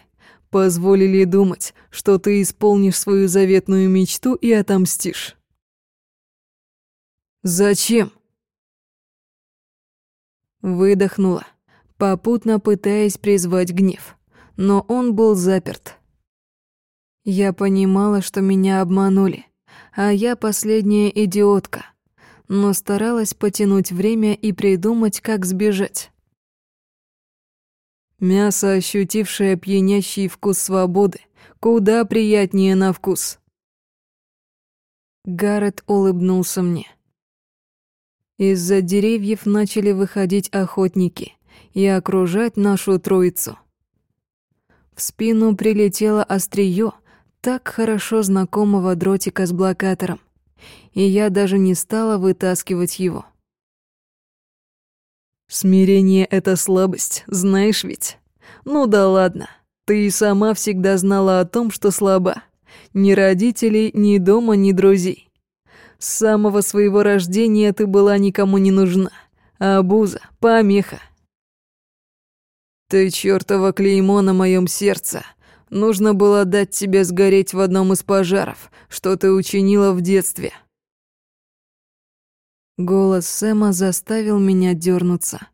позволили думать, что ты исполнишь свою заветную мечту и отомстишь». «Зачем?» Выдохнула, попутно пытаясь призвать гнев но он был заперт. Я понимала, что меня обманули, а я последняя идиотка, но старалась потянуть время и придумать, как сбежать. Мясо, ощутившее пьянящий вкус свободы, куда приятнее на вкус. Гаррет улыбнулся мне. Из-за деревьев начали выходить охотники и окружать нашу троицу. В спину прилетело острие так хорошо знакомого дротика с блокатором, и я даже не стала вытаскивать его. «Смирение — это слабость, знаешь ведь? Ну да ладно, ты и сама всегда знала о том, что слаба. Ни родителей, ни дома, ни друзей. С самого своего рождения ты была никому не нужна. Абуза, помеха, ты чёртово клеймо на моем сердце. Нужно было дать тебе сгореть в одном из пожаров, что ты учинила в детстве. Голос Сэма заставил меня дернуться.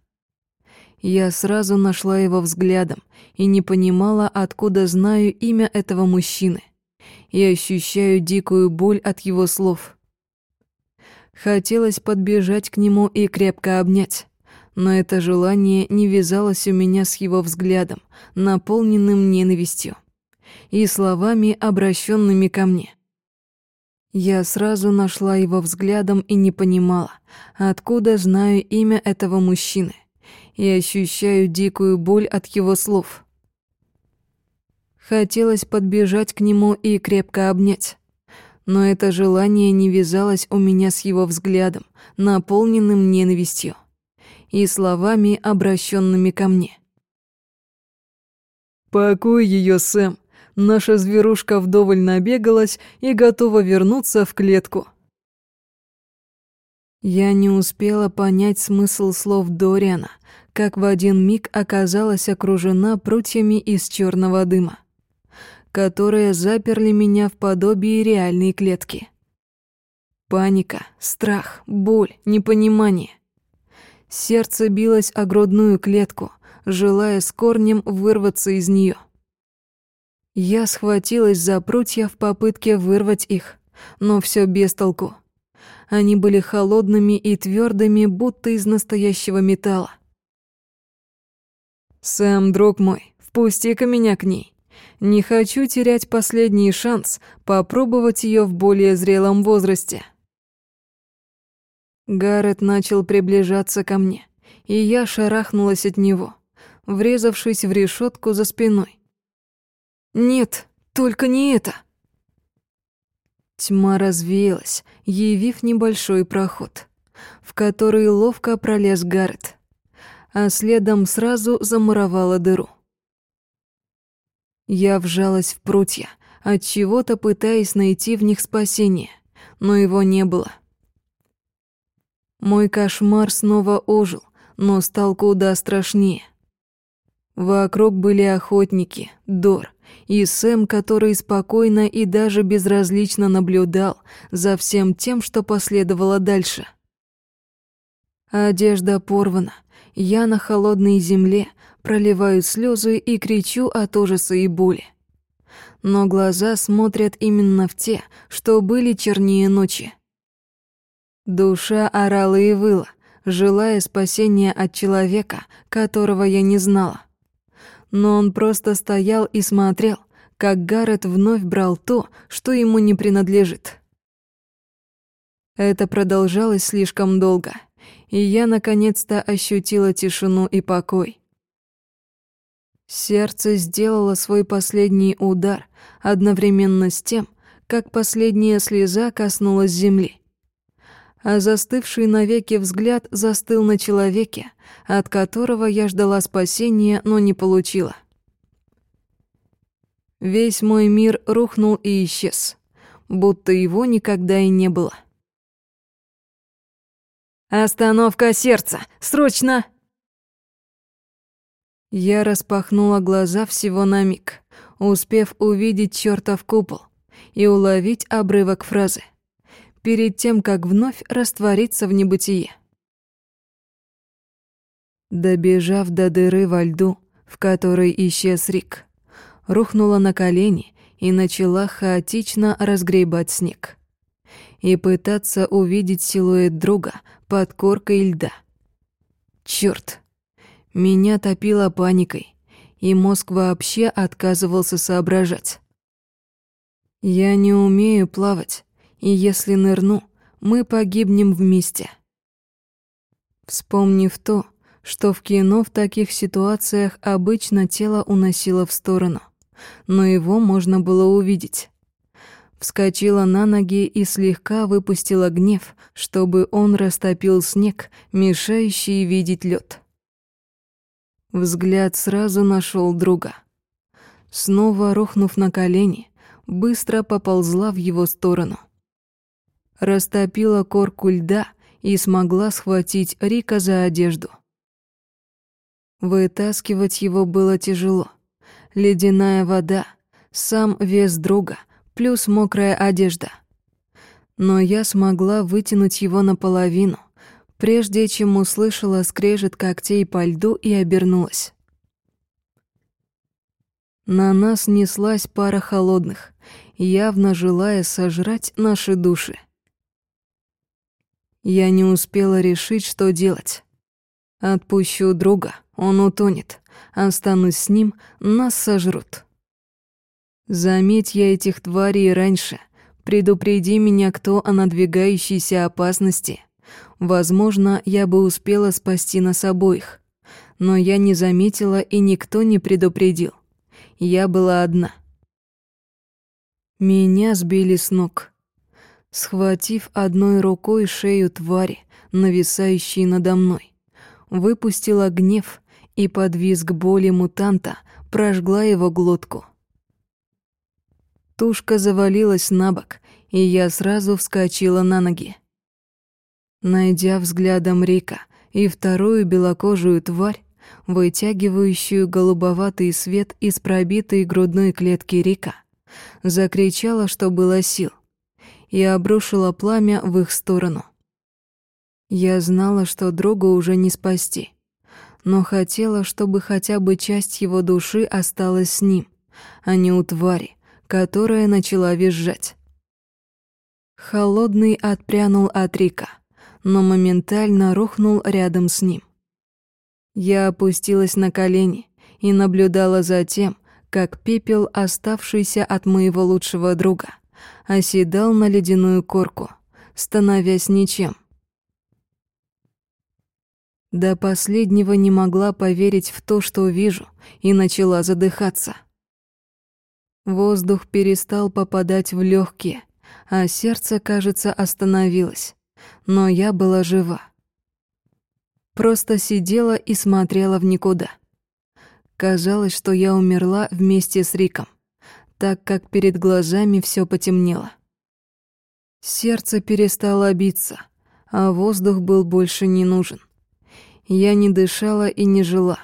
Я сразу нашла его взглядом и не понимала, откуда знаю имя этого мужчины. И ощущаю дикую боль от его слов. Хотелось подбежать к нему и крепко обнять но это желание не вязалось у меня с его взглядом, наполненным ненавистью, и словами, обращенными ко мне. Я сразу нашла его взглядом и не понимала, откуда знаю имя этого мужчины, и ощущаю дикую боль от его слов. Хотелось подбежать к нему и крепко обнять, но это желание не вязалось у меня с его взглядом, наполненным ненавистью и словами, обращенными ко мне. «Пакуй ее, Сэм. Наша зверушка вдоволь набегалась и готова вернуться в клетку». Я не успела понять смысл слов Дориана, как в один миг оказалась окружена прутьями из черного дыма, которые заперли меня в подобии реальной клетки. Паника, страх, боль, непонимание. Сердце билось о грудную клетку, желая с корнем вырваться из нее. Я схватилась за прутья в попытке вырвать их, но все без толку. Они были холодными и твердыми, будто из настоящего металла. «Сэм, друг мой, впусти-ка меня к ней. Не хочу терять последний шанс попробовать ее в более зрелом возрасте». Гаррет начал приближаться ко мне, и я шарахнулась от него, врезавшись в решетку за спиной. «Нет, только не это!» Тьма развеялась, явив небольшой проход, в который ловко пролез Гаррет, а следом сразу замуровала дыру. Я вжалась в прутья, от чего то пытаясь найти в них спасение, но его не было. Мой кошмар снова ожил, но стал куда страшнее. Вокруг были охотники, Дор и Сэм, который спокойно и даже безразлично наблюдал за всем тем, что последовало дальше. Одежда порвана, я на холодной земле проливаю слезы и кричу от ужаса и боли. Но глаза смотрят именно в те, что были чернее ночи. Душа орала и выла, желая спасения от человека, которого я не знала. Но он просто стоял и смотрел, как Гаррет вновь брал то, что ему не принадлежит. Это продолжалось слишком долго, и я наконец-то ощутила тишину и покой. Сердце сделало свой последний удар одновременно с тем, как последняя слеза коснулась земли а застывший навеки взгляд застыл на человеке, от которого я ждала спасения, но не получила. Весь мой мир рухнул и исчез, будто его никогда и не было. «Остановка сердца! Срочно!» Я распахнула глаза всего на миг, успев увидеть чертов купол и уловить обрывок фразы перед тем, как вновь раствориться в небытие. Добежав до дыры во льду, в которой исчез Рик, рухнула на колени и начала хаотично разгребать снег и пытаться увидеть силуэт друга под коркой льда. Чёрт! Меня топило паникой, и мозг вообще отказывался соображать. Я не умею плавать, и если нырну, мы погибнем вместе. Вспомнив то, что в кино в таких ситуациях обычно тело уносило в сторону, но его можно было увидеть. Вскочила на ноги и слегка выпустила гнев, чтобы он растопил снег, мешающий видеть лед. Взгляд сразу нашел друга. Снова рухнув на колени, быстро поползла в его сторону — растопила корку льда и смогла схватить Рика за одежду. Вытаскивать его было тяжело. Ледяная вода, сам вес друга, плюс мокрая одежда. Но я смогла вытянуть его наполовину, прежде чем услышала скрежет когтей по льду и обернулась. На нас неслась пара холодных, явно желая сожрать наши души. Я не успела решить, что делать. Отпущу друга, он утонет. Останусь с ним, нас сожрут. Заметь я этих тварей раньше. Предупреди меня, кто о надвигающейся опасности. Возможно, я бы успела спасти нас обоих. Но я не заметила, и никто не предупредил. Я была одна. Меня сбили с ног. Схватив одной рукой шею твари, нависающей надо мной, выпустила гнев и под визг боли мутанта прожгла его глотку. Тушка завалилась на бок, и я сразу вскочила на ноги. Найдя взглядом Рика и вторую белокожую тварь, вытягивающую голубоватый свет из пробитой грудной клетки Рика, закричала, что было сил, и обрушила пламя в их сторону. Я знала, что друга уже не спасти, но хотела, чтобы хотя бы часть его души осталась с ним, а не у твари, которая начала визжать. Холодный отпрянул от Рика, но моментально рухнул рядом с ним. Я опустилась на колени и наблюдала за тем, как пепел, оставшийся от моего лучшего друга, оседал на ледяную корку, становясь ничем. До последнего не могла поверить в то, что вижу, и начала задыхаться. Воздух перестал попадать в легкие, а сердце, кажется, остановилось. Но я была жива. Просто сидела и смотрела в никуда. Казалось, что я умерла вместе с Риком, так как перед глазами все потемнело. Сердце перестало биться, а воздух был больше не нужен. Я не дышала и не жила.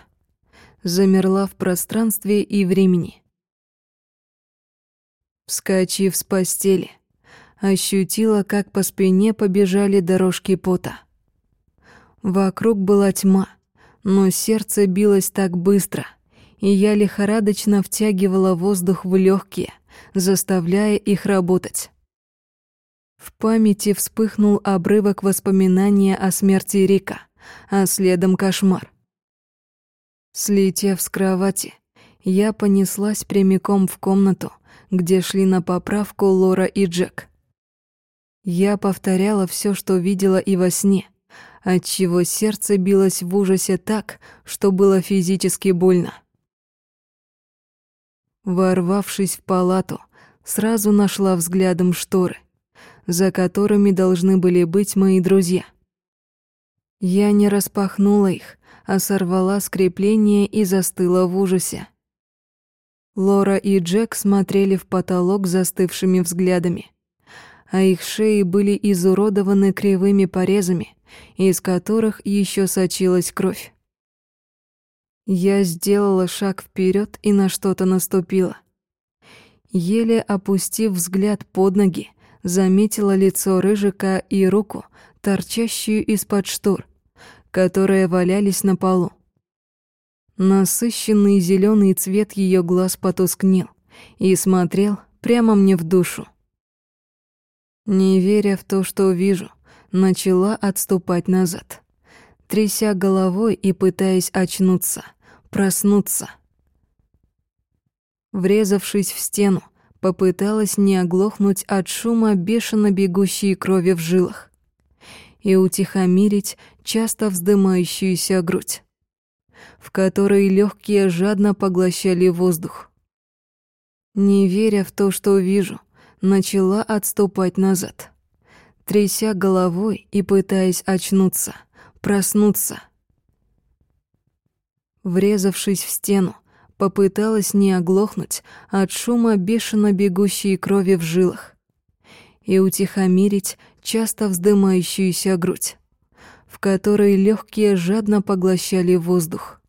Замерла в пространстве и времени. Вскочив с постели, ощутила, как по спине побежали дорожки пота. Вокруг была тьма, но сердце билось так быстро, и я лихорадочно втягивала воздух в легкие, заставляя их работать. В памяти вспыхнул обрывок воспоминания о смерти Рика, а следом кошмар. Слетев с кровати, я понеслась прямиком в комнату, где шли на поправку Лора и Джек. Я повторяла все, что видела и во сне, отчего сердце билось в ужасе так, что было физически больно. Ворвавшись в палату, сразу нашла взглядом шторы, за которыми должны были быть мои друзья. Я не распахнула их, а сорвала скрепление и застыла в ужасе. Лора и Джек смотрели в потолок застывшими взглядами, а их шеи были изуродованы кривыми порезами, из которых еще сочилась кровь. Я сделала шаг вперед и на что-то наступила. Еле опустив взгляд под ноги, заметила лицо Рыжика и руку, торчащую из-под штор, которые валялись на полу. Насыщенный зеленый цвет ее глаз потускнел и смотрел прямо мне в душу. Не веря в то, что вижу, начала отступать назад, тряся головой и пытаясь очнуться, проснуться. Врезавшись в стену, попыталась не оглохнуть от шума бешено бегущей крови в жилах и утихомирить часто вздымающуюся грудь, в которой легкие жадно поглощали воздух. Не веря в то, что вижу, начала отступать назад тряся головой и пытаясь очнуться, проснуться. Врезавшись в стену, попыталась не оглохнуть от шума бешено бегущей крови в жилах и утихомирить часто вздымающуюся грудь, в которой легкие жадно поглощали воздух.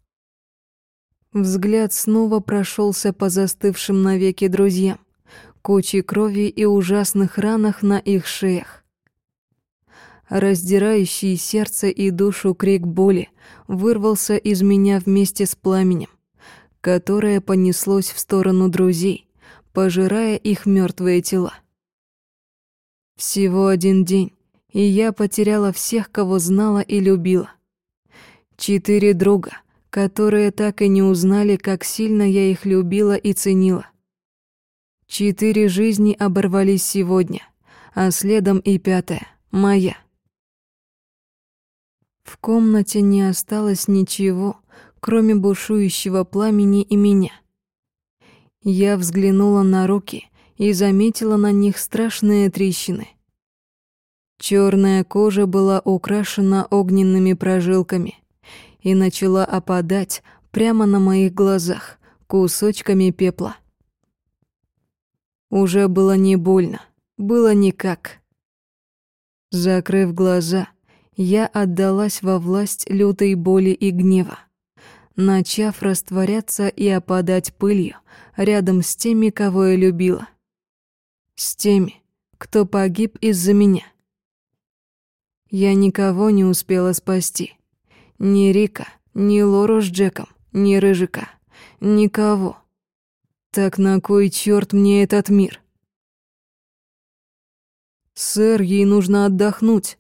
Взгляд снова прошелся по застывшим навеки друзьям, куче крови и ужасных ранах на их шеях. Раздирающий сердце и душу крик боли вырвался из меня вместе с пламенем, которое понеслось в сторону друзей, пожирая их мертвые тела. Всего один день, и я потеряла всех, кого знала и любила. Четыре друга, которые так и не узнали, как сильно я их любила и ценила. Четыре жизни оборвались сегодня, а следом и пятая — моя — в комнате не осталось ничего, кроме бушующего пламени и меня. Я взглянула на руки и заметила на них страшные трещины. Черная кожа была украшена огненными прожилками и начала опадать прямо на моих глазах кусочками пепла. Уже было не больно, было никак. Закрыв глаза, я отдалась во власть лютой боли и гнева, начав растворяться и опадать пылью рядом с теми, кого я любила. С теми, кто погиб из-за меня. Я никого не успела спасти. Ни Рика, ни Лору с Джеком, ни Рыжика. Никого. Так на кой черт мне этот мир? Сэр, ей нужно отдохнуть.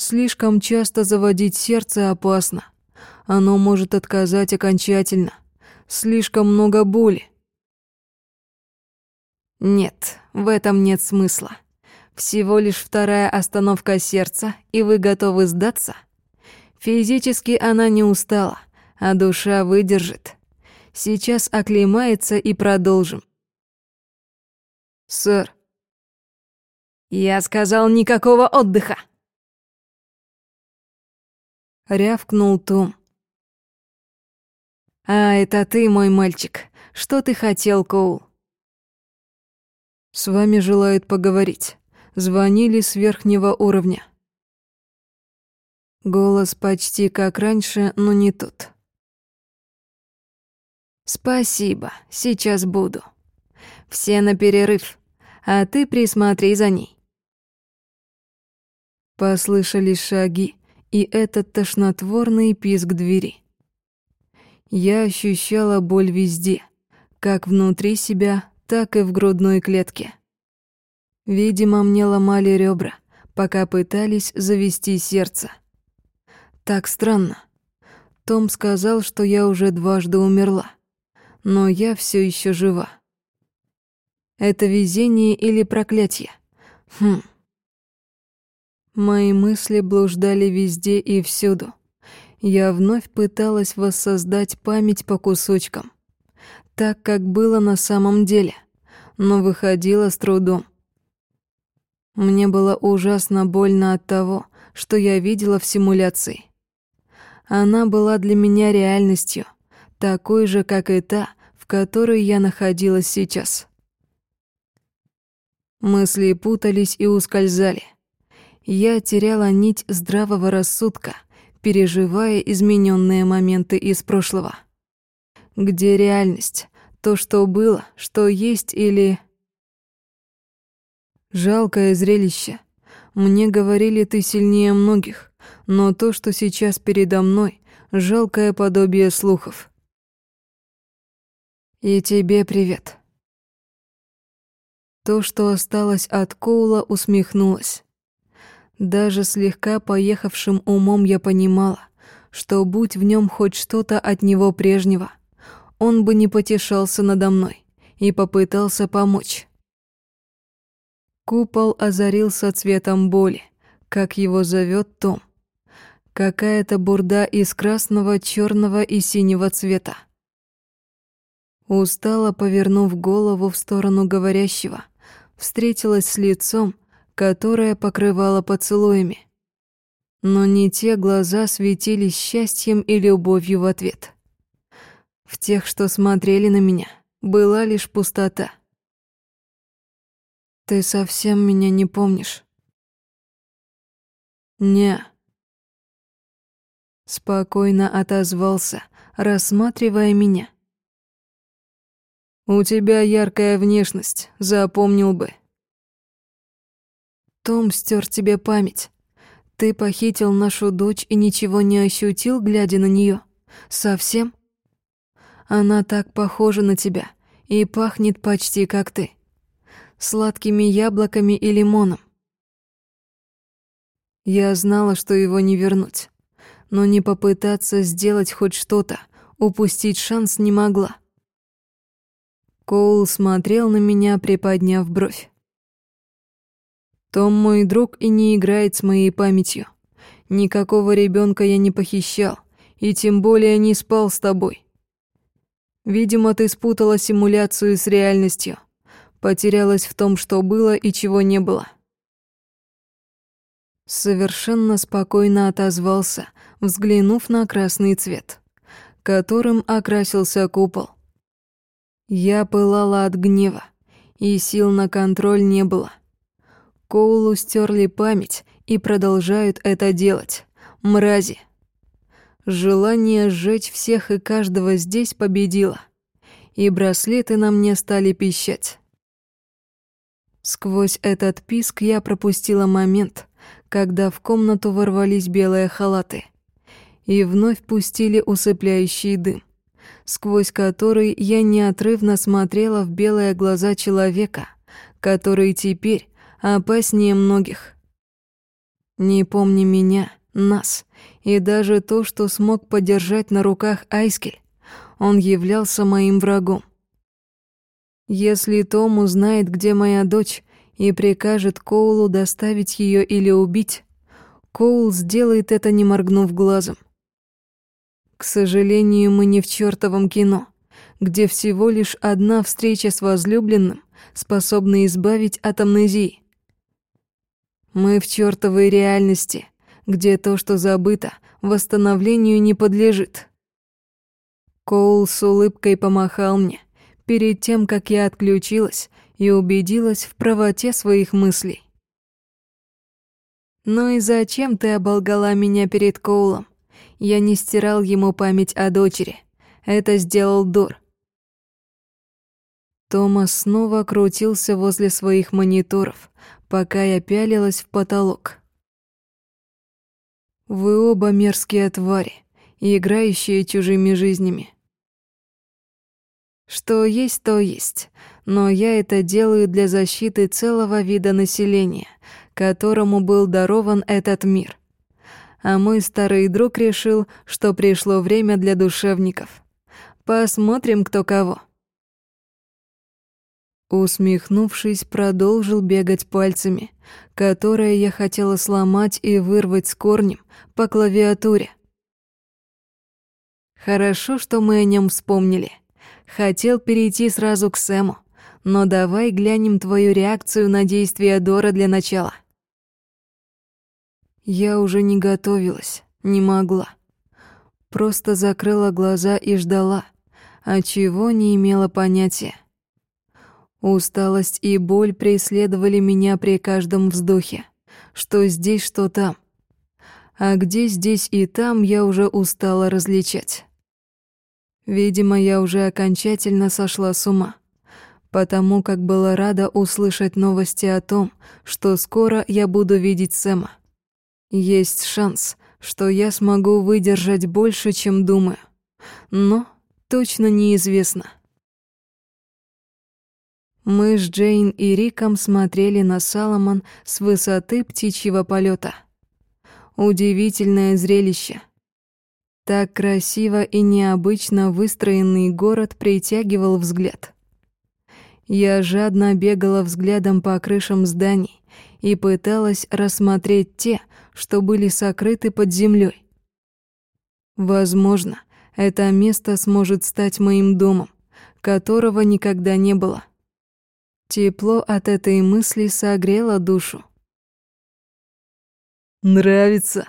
Слишком часто заводить сердце опасно. Оно может отказать окончательно. Слишком много боли. Нет, в этом нет смысла. Всего лишь вторая остановка сердца, и вы готовы сдаться? Физически она не устала, а душа выдержит. Сейчас оклемается и продолжим. Сэр. Я сказал никакого отдыха. Рявкнул Том. А это ты, мой мальчик. Что ты хотел, Коул? С вами желают поговорить. Звонили с верхнего уровня. Голос почти как раньше, но не тот. «Спасибо, сейчас буду. Все на перерыв, а ты присмотри за ней». Послышались шаги и этот тошнотворный писк двери. Я ощущала боль везде, как внутри себя, так и в грудной клетке. Видимо, мне ломали ребра, пока пытались завести сердце. Так странно. Том сказал, что я уже дважды умерла, но я все еще жива. Это везение или проклятие? Хм. Мои мысли блуждали везде и всюду. Я вновь пыталась воссоздать память по кусочкам так, как было на самом деле, но выходило с трудом. Мне было ужасно больно от того, что я видела в симуляции. Она была для меня реальностью, такой же, как и та, в которой я находилась сейчас. Мысли путались и ускользали. Я теряла нить здравого рассудка, переживая измененные моменты из прошлого. Где реальность? То, что было, что есть или... Жалкое зрелище. Мне говорили, ты сильнее многих, но то, что сейчас передо мной, жалкое подобие слухов. И тебе привет. То, что осталось от Коула, усмехнулась. Даже слегка поехавшим умом я понимала, что будь в нем хоть что-то от него прежнего, он бы не потешался надо мной и попытался помочь. Купол озарился цветом боли, как его зовет Том. Какая-то бурда из красного, черного и синего цвета. Устало повернув голову в сторону говорящего, встретилась с лицом, которое покрывало поцелуями. Но не те глаза светились счастьем и любовью в ответ. В тех, что смотрели на меня, была лишь пустота. Ты совсем меня не помнишь? Не. Спокойно отозвался, рассматривая меня. У тебя яркая внешность, запомнил бы. Том стер тебе память. Ты похитил нашу дочь и ничего не ощутил, глядя на нее. Совсем? Она так похожа на тебя и пахнет почти как ты. Сладкими яблоками и лимоном. Я знала, что его не вернуть, но не попытаться сделать хоть что-то, упустить шанс не могла. Коул смотрел на меня, приподняв бровь. Том мой друг и не играет с моей памятью. Никакого ребенка я не похищал, и тем более не спал с тобой. Видимо, ты спутала симуляцию с реальностью. Потерялась в том, что было и чего не было. Совершенно спокойно отозвался, взглянув на красный цвет, которым окрасился купол. Я пылала от гнева, и сил на контроль не было. Коулу стерли память и продолжают это делать, мрази. Желание сжечь всех и каждого здесь победило, и браслеты на мне стали пищать. Сквозь этот писк я пропустила момент, когда в комнату ворвались белые халаты и вновь пустили усыпляющий дым, сквозь который я неотрывно смотрела в белые глаза человека, который теперь опаснее многих. Не помни меня, нас, и даже то, что смог подержать на руках Айскель, он являлся моим врагом. Если Том узнает, где моя дочь, и прикажет Коулу доставить ее или убить, Коул сделает это, не моргнув глазом. К сожалению, мы не в чертовом кино, где всего лишь одна встреча с возлюбленным способна избавить от амнезии. Мы в чертовой реальности, где то, что забыто, восстановлению не подлежит. Коул с улыбкой помахал мне, перед тем, как я отключилась и убедилась в правоте своих мыслей. «Ну и зачем ты оболгала меня перед Коулом? Я не стирал ему память о дочери. Это сделал Дор». Томас снова крутился возле своих мониторов, пока я пялилась в потолок. «Вы оба мерзкие твари, играющие чужими жизнями. Что есть, то есть. Но я это делаю для защиты целого вида населения, которому был дарован этот мир. А мой старый друг решил, что пришло время для душевников. Посмотрим, кто кого. Усмехнувшись, продолжил бегать пальцами, которые я хотела сломать и вырвать с корнем по клавиатуре. Хорошо, что мы о нем вспомнили. Хотел перейти сразу к Сэму, но давай глянем твою реакцию на действия Дора для начала. Я уже не готовилась, не могла. Просто закрыла глаза и ждала, а чего не имела понятия. Усталость и боль преследовали меня при каждом вздохе. Что здесь, что там. А где здесь и там я уже устала различать. Видимо, я уже окончательно сошла с ума, потому как была рада услышать новости о том, что скоро я буду видеть Сэма. Есть шанс, что я смогу выдержать больше, чем думаю, но точно неизвестно. Мы с Джейн и Риком смотрели на Саломон с высоты птичьего полета. Удивительное зрелище — так красиво и необычно выстроенный город притягивал взгляд. Я жадно бегала взглядом по крышам зданий и пыталась рассмотреть те, что были сокрыты под землей. Возможно, это место сможет стать моим домом, которого никогда не было. Тепло от этой мысли согрело душу. «Нравится?»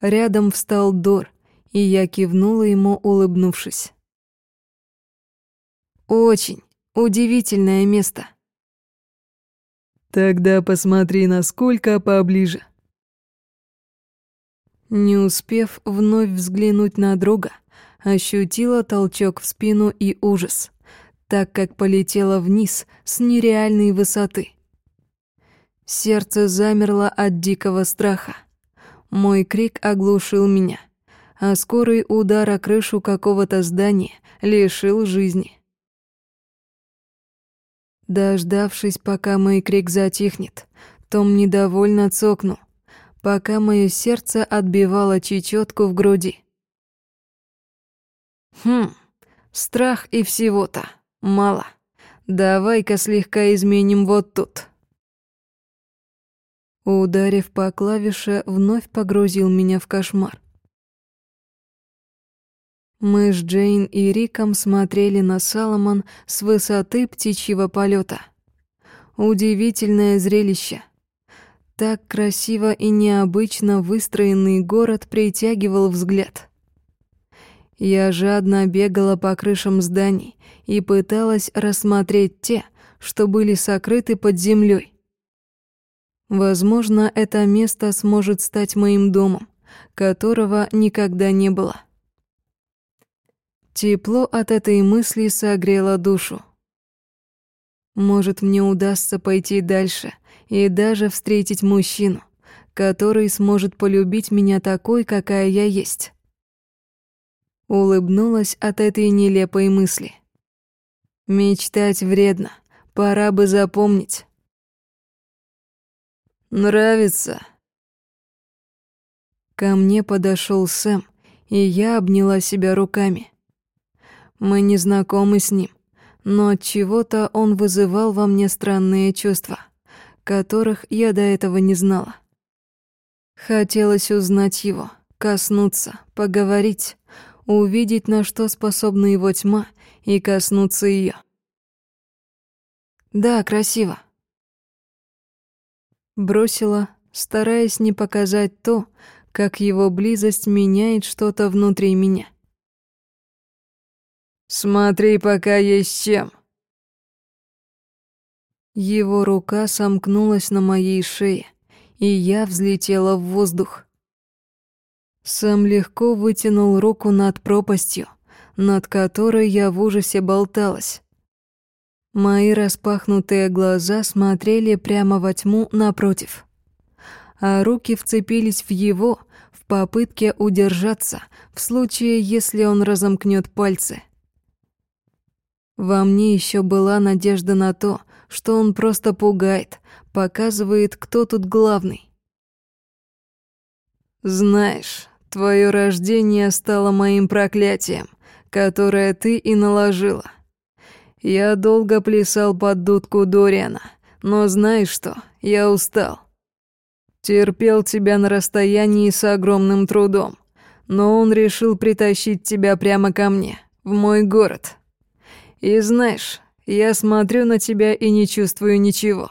Рядом встал Дор, и я кивнула ему, улыбнувшись. «Очень удивительное место». «Тогда посмотри, насколько поближе». Не успев вновь взглянуть на друга, ощутила толчок в спину и ужас, так как полетела вниз с нереальной высоты. Сердце замерло от дикого страха. Мой крик оглушил меня, а скорый удар о крышу какого-то здания лишил жизни. Дождавшись, пока мой крик затихнет, Том недовольно цокнул, пока мое сердце отбивало чечетку в груди. Хм, страх и всего-то мало. Давай-ка слегка изменим вот тут. Ударив по клавише, вновь погрузил меня в кошмар. Мы с Джейн и Риком смотрели на Саломон с высоты птичьего полета. Удивительное зрелище. Так красиво и необычно выстроенный город притягивал взгляд. Я жадно бегала по крышам зданий и пыталась рассмотреть те, что были сокрыты под землей. Возможно, это место сможет стать моим домом, которого никогда не было. Тепло от этой мысли согрело душу. Может, мне удастся пойти дальше и даже встретить мужчину, который сможет полюбить меня такой, какая я есть. Улыбнулась от этой нелепой мысли. Мечтать вредно, пора бы запомнить. Нравится. Ко мне подошел Сэм, и я обняла себя руками. Мы не знакомы с ним, но от чего-то он вызывал во мне странные чувства, которых я до этого не знала. Хотелось узнать его, коснуться, поговорить, увидеть, на что способна его тьма, и коснуться ее. Да, красиво. Бросила, стараясь не показать то, как его близость меняет что-то внутри меня. «Смотри, пока есть чем». Его рука сомкнулась на моей шее, и я взлетела в воздух. Сэм легко вытянул руку над пропастью, над которой я в ужасе болталась. Мои распахнутые глаза смотрели прямо во тьму напротив, а руки вцепились в его в попытке удержаться в случае, если он разомкнет пальцы. Во мне еще была надежда на то, что он просто пугает, показывает, кто тут главный. «Знаешь, Твое рождение стало моим проклятием, которое ты и наложила. Я долго плясал под дудку Дориана, но знаешь что, я устал. Терпел тебя на расстоянии с огромным трудом, но он решил притащить тебя прямо ко мне, в мой город. И знаешь, я смотрю на тебя и не чувствую ничего.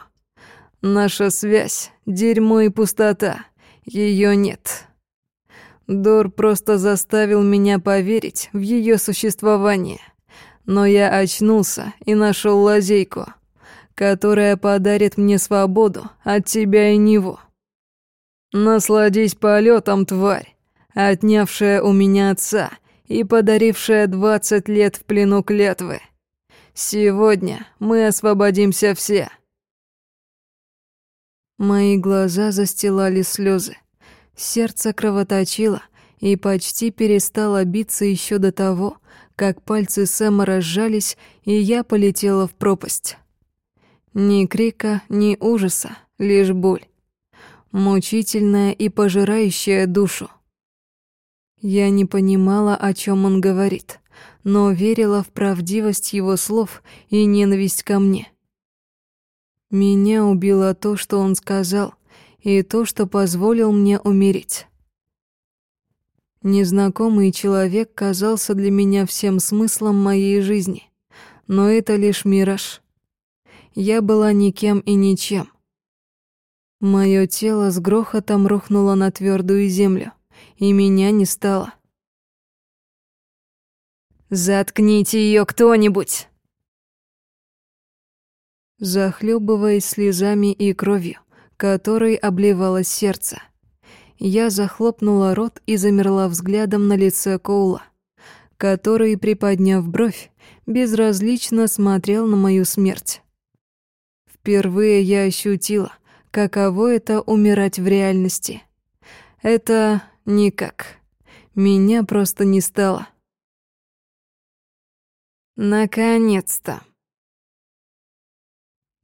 Наша связь — дерьмо и пустота. Ее нет. Дор просто заставил меня поверить в ее существование. Но я очнулся и нашел лазейку, которая подарит мне свободу от тебя и него. Насладись полетом, тварь, отнявшая у меня отца и подарившая двадцать лет в плену клятвы. Сегодня мы освободимся все. Мои глаза застилали слезы. Сердце кровоточило и почти перестало биться еще до того, как пальцы Сэма разжались, и я полетела в пропасть. Ни крика, ни ужаса, лишь боль. Мучительная и пожирающая душу. Я не понимала, о чем он говорит, но верила в правдивость его слов и ненависть ко мне. Меня убило то, что он сказал, и то, что позволил мне умереть. Незнакомый человек казался для меня всем смыслом моей жизни, но это лишь мираж. Я была никем и ничем. Мое тело с грохотом рухнуло на твердую землю, и меня не стало. «Заткните ее кто-нибудь!» Захлебываясь слезами и кровью, которой обливалось сердце. Я захлопнула рот и замерла взглядом на лице Коула, который, приподняв бровь, безразлично смотрел на мою смерть. Впервые я ощутила, каково это умирать в реальности. Это никак. Меня просто не стало. Наконец-то.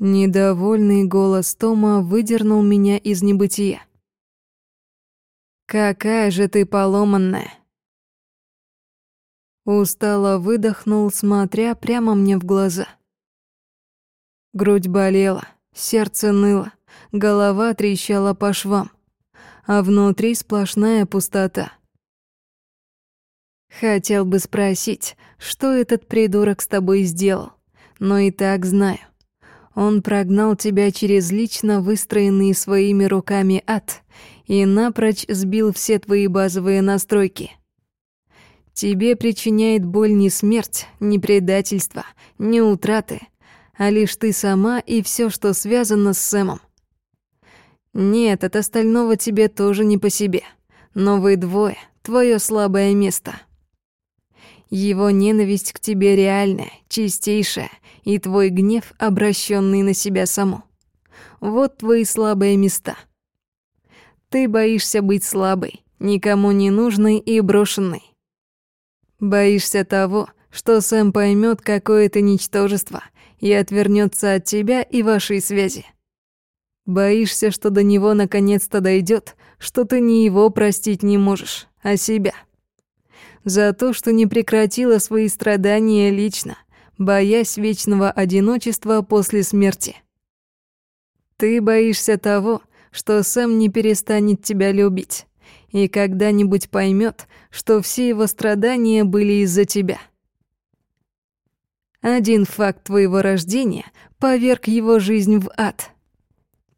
Недовольный голос Тома выдернул меня из небытия. «Какая же ты поломанная!» Устало выдохнул, смотря прямо мне в глаза. Грудь болела, сердце ныло, голова трещала по швам, а внутри сплошная пустота. Хотел бы спросить, что этот придурок с тобой сделал, но и так знаю. Он прогнал тебя через лично выстроенный своими руками ад и напрочь сбил все твои базовые настройки. Тебе причиняет боль не смерть, не предательство, не утраты, а лишь ты сама и все, что связано с Сэмом. Нет, от остального тебе тоже не по себе. Но вы двое — твое слабое место. Его ненависть к тебе реальная, чистейшая, и твой гнев, обращенный на себя саму. Вот твои слабые места. Ты боишься быть слабой, никому не нужной и брошенной. Боишься того, что Сэм поймет какое-то ничтожество и отвернется от тебя и вашей связи. Боишься, что до него наконец-то дойдет, что ты не его простить не можешь, а себя. За то, что не прекратила свои страдания лично, боясь вечного одиночества после смерти. Ты боишься того, что сам не перестанет тебя любить и когда-нибудь поймет, что все его страдания были из-за тебя. Один факт твоего рождения поверг его жизнь в ад —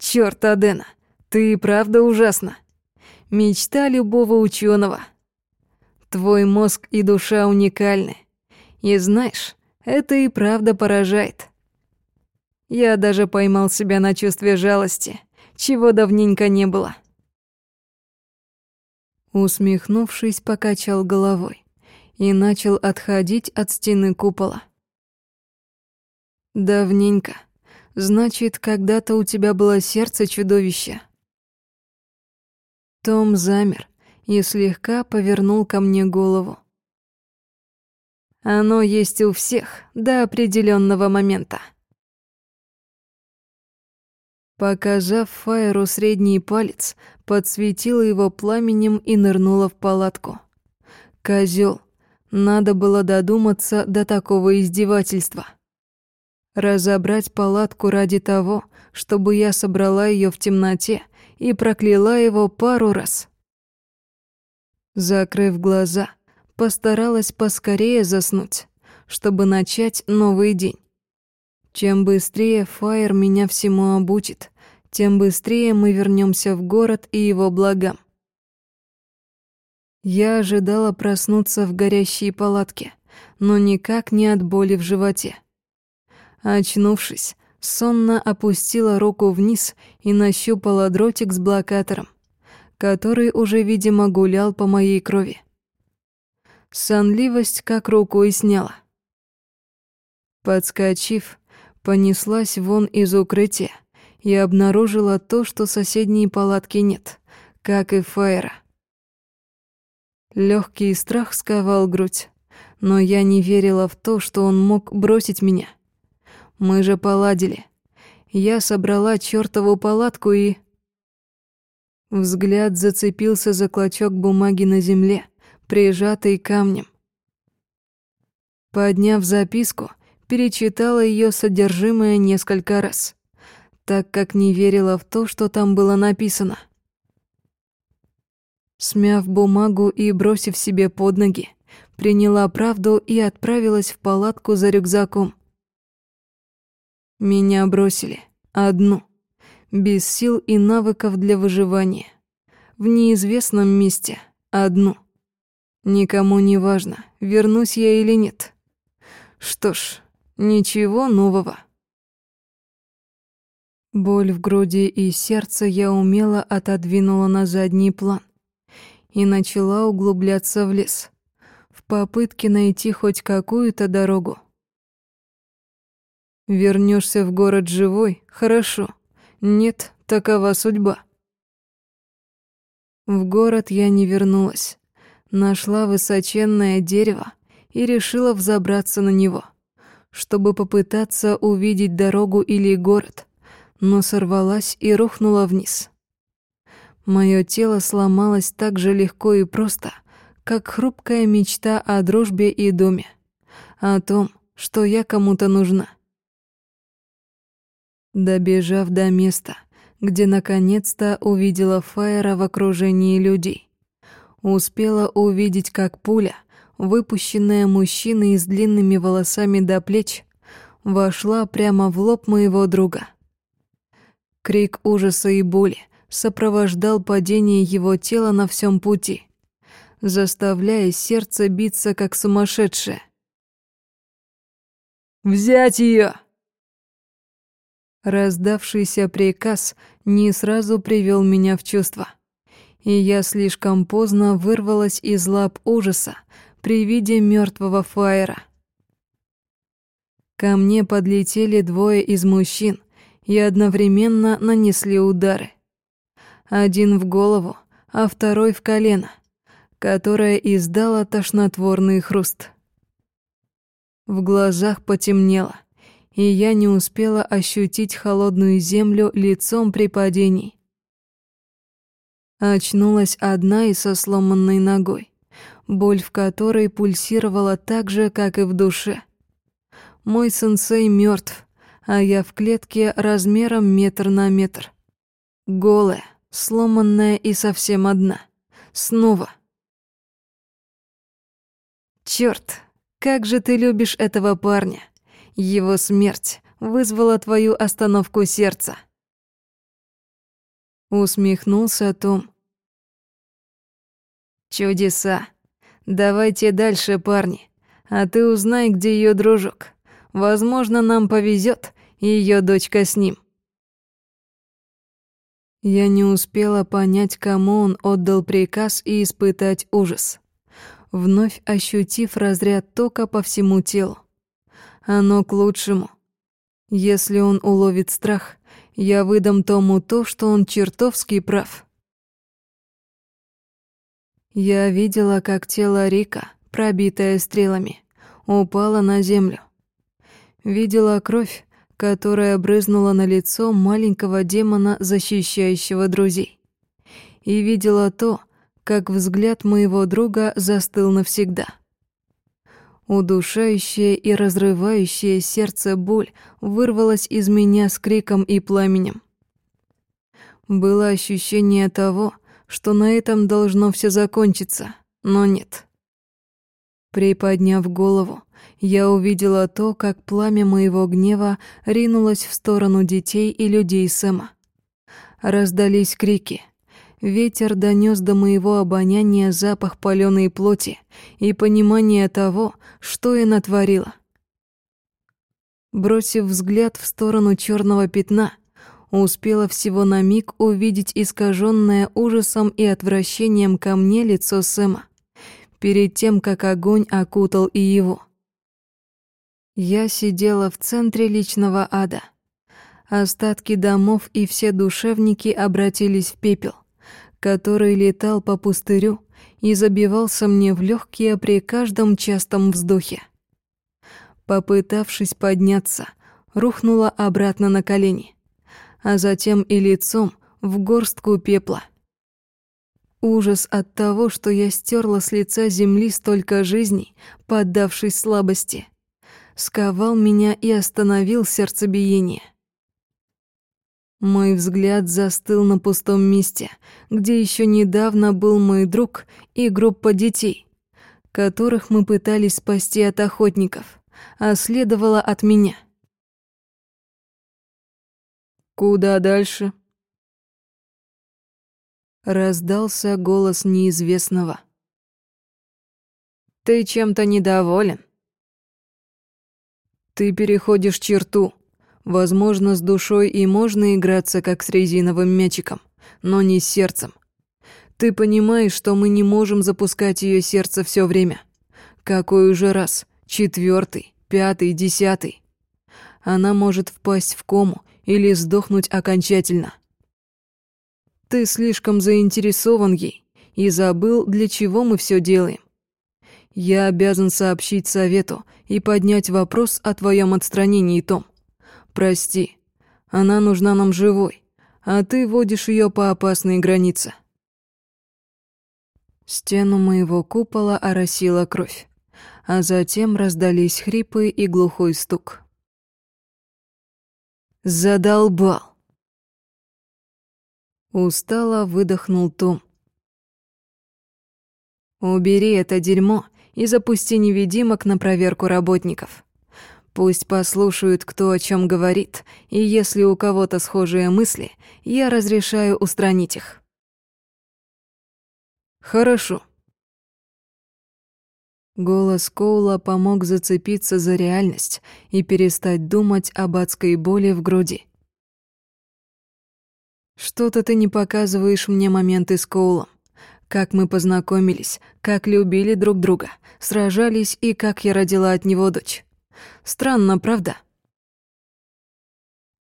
Чёрт, Адена, ты правда ужасна. Мечта любого ученого. Твой мозг и душа уникальны. И знаешь, это и правда поражает. Я даже поймал себя на чувстве жалости, чего давненько не было. Усмехнувшись, покачал головой и начал отходить от стены купола. Давненько. Значит, когда-то у тебя было сердце чудовища. Том замер и слегка повернул ко мне голову. Оно есть у всех до определенного момента. Показав Фаеру средний палец, подсветила его пламенем и нырнула в палатку. Козел, надо было додуматься до такого издевательства. Разобрать палатку ради того, чтобы я собрала ее в темноте и прокляла его пару раз. Закрыв глаза, постаралась поскорее заснуть, чтобы начать новый день. Чем быстрее Фаер меня всему обучит, тем быстрее мы вернемся в город и его благам. Я ожидала проснуться в горящей палатке, но никак не от боли в животе. Очнувшись, сонно опустила руку вниз и нащупала дротик с блокатором, который уже, видимо, гулял по моей крови. Сонливость как рукой сняла. Подскочив, понеслась вон из укрытия и обнаружила то, что соседней палатки нет, как и Фаера. Легкий страх сковал грудь, но я не верила в то, что он мог бросить меня — мы же поладили. Я собрала чёртову палатку и... Взгляд зацепился за клочок бумаги на земле, прижатый камнем. Подняв записку, перечитала ее содержимое несколько раз, так как не верила в то, что там было написано. Смяв бумагу и бросив себе под ноги, приняла правду и отправилась в палатку за рюкзаком. Меня бросили. Одну. Без сил и навыков для выживания. В неизвестном месте. Одну. Никому не важно, вернусь я или нет. Что ж, ничего нового. Боль в груди и сердце я умело отодвинула на задний план и начала углубляться в лес в попытке найти хоть какую-то дорогу. Вернешься в город живой? Хорошо. Нет, такова судьба. В город я не вернулась. Нашла высоченное дерево и решила взобраться на него, чтобы попытаться увидеть дорогу или город, но сорвалась и рухнула вниз. Мое тело сломалось так же легко и просто, как хрупкая мечта о дружбе и доме, о том, что я кому-то нужна. Добежав до места, где наконец-то увидела Фаера в окружении людей, успела увидеть, как пуля, выпущенная мужчиной с длинными волосами до плеч, вошла прямо в лоб моего друга. Крик ужаса и боли сопровождал падение его тела на всем пути, заставляя сердце биться как сумасшедшее. «Взять ее! Раздавшийся приказ не сразу привел меня в чувство, и я слишком поздно вырвалась из лап ужаса при виде мертвого Фаера. Ко мне подлетели двое из мужчин и одновременно нанесли удары. Один в голову, а второй в колено, которое издало тошнотворный хруст. В глазах потемнело, и я не успела ощутить холодную землю лицом при падении. Очнулась одна и со сломанной ногой, боль в которой пульсировала так же, как и в душе. Мой сенсей мертв, а я в клетке размером метр на метр. Голая, сломанная и совсем одна. Снова. Черт, как же ты любишь этого парня. Его смерть вызвала твою остановку сердца. Усмехнулся Том. Чудеса. Давайте дальше, парни. А ты узнай, где ее дружок. Возможно, нам повезет, ее дочка с ним. Я не успела понять, кому он отдал приказ и испытать ужас, вновь ощутив разряд тока по всему телу. Оно к лучшему. Если он уловит страх, я выдам Тому то, что он чертовски прав. Я видела, как тело Рика, пробитое стрелами, упало на землю. Видела кровь, которая брызнула на лицо маленького демона, защищающего друзей. И видела то, как взгляд моего друга застыл навсегда. Удушающая и разрывающая сердце боль вырвалась из меня с криком и пламенем. Было ощущение того, что на этом должно все закончиться, но нет. Приподняв голову, я увидела то, как пламя моего гнева ринулось в сторону детей и людей Сэма. Раздались крики. Ветер донес до моего обоняния запах паленой плоти и понимание того, что я натворила. Бросив взгляд в сторону черного пятна, успела всего на миг увидеть искаженное ужасом и отвращением ко мне лицо Сэма, перед тем, как огонь окутал и его. Я сидела в центре личного ада. Остатки домов и все душевники обратились в пепел, который летал по пустырю и забивался мне в легкие при каждом частом вздохе. Попытавшись подняться, рухнула обратно на колени, а затем и лицом в горстку пепла. Ужас от того, что я стерла с лица земли столько жизней, поддавшись слабости — сковал меня и остановил сердцебиение. Мой взгляд застыл на пустом месте, где еще недавно был мой друг и группа детей, которых мы пытались спасти от охотников, а следовало от меня. «Куда дальше?» Раздался голос неизвестного. «Ты чем-то недоволен?» Ты переходишь черту. Возможно, с душой и можно играться, как с резиновым мячиком, но не с сердцем. Ты понимаешь, что мы не можем запускать ее сердце все время. Какой уже раз? Четвертый, пятый, десятый. Она может впасть в кому или сдохнуть окончательно. Ты слишком заинтересован ей и забыл, для чего мы все делаем. Я обязан сообщить совету и поднять вопрос о твоем отстранении, Том. Прости, она нужна нам живой, а ты водишь ее по опасной границе. Стену моего купола оросила кровь, а затем раздались хрипы и глухой стук. Задолбал. Устало выдохнул Том. Убери это дерьмо и запусти невидимок на проверку работников. Пусть послушают, кто о чем говорит, и если у кого-то схожие мысли, я разрешаю устранить их. Хорошо. Голос Коула помог зацепиться за реальность и перестать думать об адской боли в груди. Что-то ты не показываешь мне моменты с Коулом. Как мы познакомились, как любили друг друга, сражались и как я родила от него дочь. Странно, правда?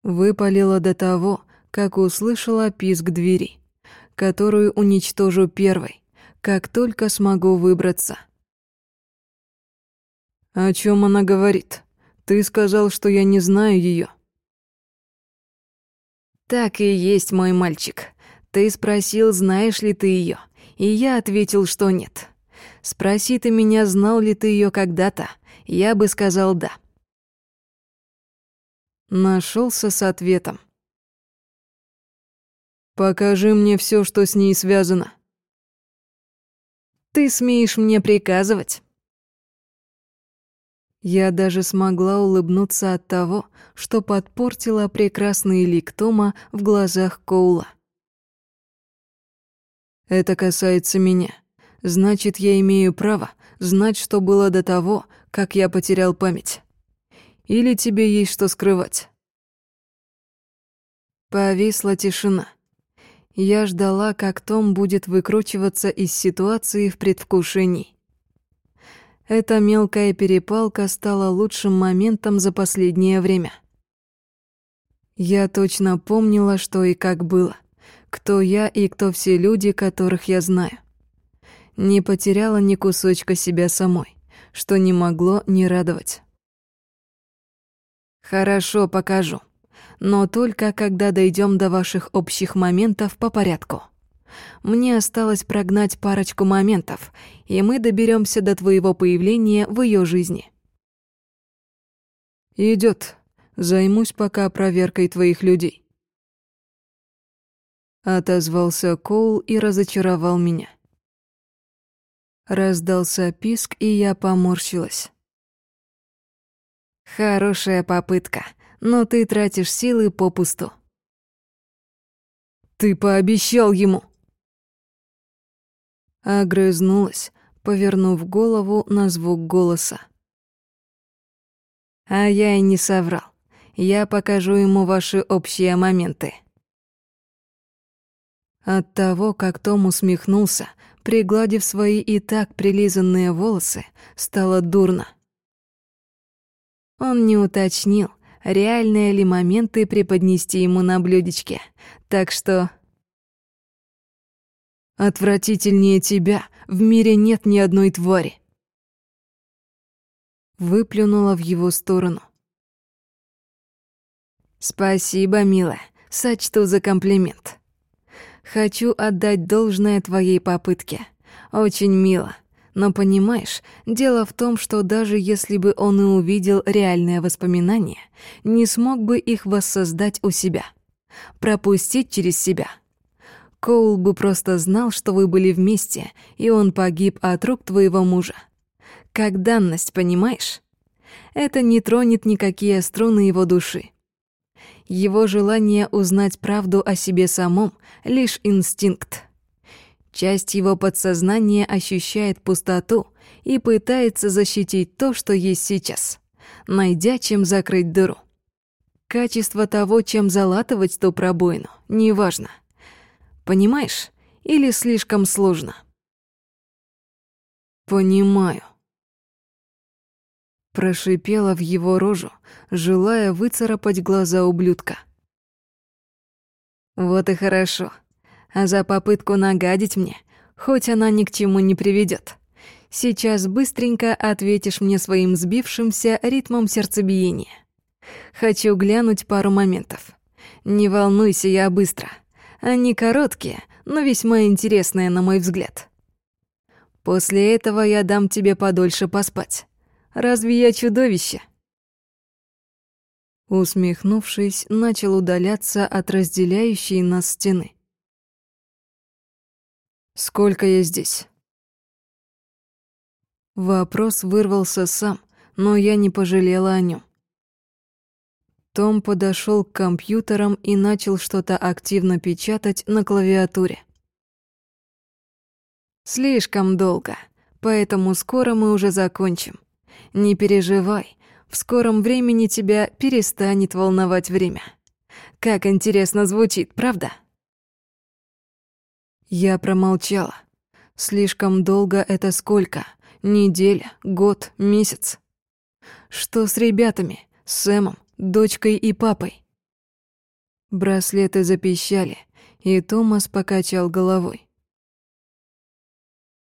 Выпалила до того, как услышала писк двери, которую уничтожу первой, как только смогу выбраться. О чем она говорит? Ты сказал, что я не знаю ее. Так и есть, мой мальчик. Ты спросил, знаешь ли ты ее, и я ответил, что нет. Спроси ты меня, знал ли ты ее когда-то, я бы сказал да. Нашелся с ответом. Покажи мне все, что с ней связано. Ты смеешь мне приказывать? Я даже смогла улыбнуться от того, что подпортила прекрасный лик Тома в глазах Коула. Это касается меня. Значит, я имею право знать, что было до того, как я потерял память. Или тебе есть что скрывать? Повисла тишина. Я ждала, как Том будет выкручиваться из ситуации в предвкушении. Эта мелкая перепалка стала лучшим моментом за последнее время. Я точно помнила, что и как было, кто я и кто все люди, которых я знаю. Не потеряла ни кусочка себя самой, что не могло не радовать. Хорошо, покажу. Но только когда дойдем до ваших общих моментов по порядку. Мне осталось прогнать парочку моментов, и мы доберемся до твоего появления в ее жизни. Идет. Займусь пока проверкой твоих людей. Отозвался Коул и разочаровал меня. Раздался писк, и я поморщилась. Хорошая попытка, но ты тратишь силы попусту. Ты пообещал ему. Огрызнулась, повернув голову на звук голоса. А я и не соврал. Я покажу ему ваши общие моменты. От того, как Том усмехнулся, пригладив свои и так прилизанные волосы, стало дурно. Он не уточнил, реальные ли моменты преподнести ему на блюдечке, так что Отвратительнее тебя в мире нет ни одной твари. Выплюнула в его сторону. Спасибо, милая, сочту за комплимент. Хочу отдать должное твоей попытке. Очень мило. Но понимаешь, дело в том, что даже если бы он и увидел реальные воспоминания, не смог бы их воссоздать у себя, пропустить через себя — Коул бы просто знал, что вы были вместе, и он погиб от рук твоего мужа. Как данность, понимаешь? Это не тронет никакие струны его души. Его желание узнать правду о себе самом — лишь инстинкт. Часть его подсознания ощущает пустоту и пытается защитить то, что есть сейчас, найдя чем закрыть дыру. Качество того, чем залатывать ту пробоину, неважно — Понимаешь? Или слишком сложно? Понимаю. Прошипела в его рожу, желая выцарапать глаза ублюдка. Вот и хорошо. А за попытку нагадить мне, хоть она ни к чему не приведет. Сейчас быстренько ответишь мне своим сбившимся ритмом сердцебиения. Хочу глянуть пару моментов. Не волнуйся, я быстро. Они короткие, но весьма интересные, на мой взгляд. После этого я дам тебе подольше поспать. Разве я чудовище?» Усмехнувшись, начал удаляться от разделяющей нас стены. «Сколько я здесь?» Вопрос вырвался сам, но я не пожалела о нем. Том подошел к компьютерам и начал что-то активно печатать на клавиатуре. «Слишком долго, поэтому скоро мы уже закончим. Не переживай, в скором времени тебя перестанет волновать время. Как интересно звучит, правда?» Я промолчала. Слишком долго это сколько? Неделя, год, месяц? Что с ребятами? С Сэмом, дочкой и папой? Браслеты запищали, и Томас покачал головой.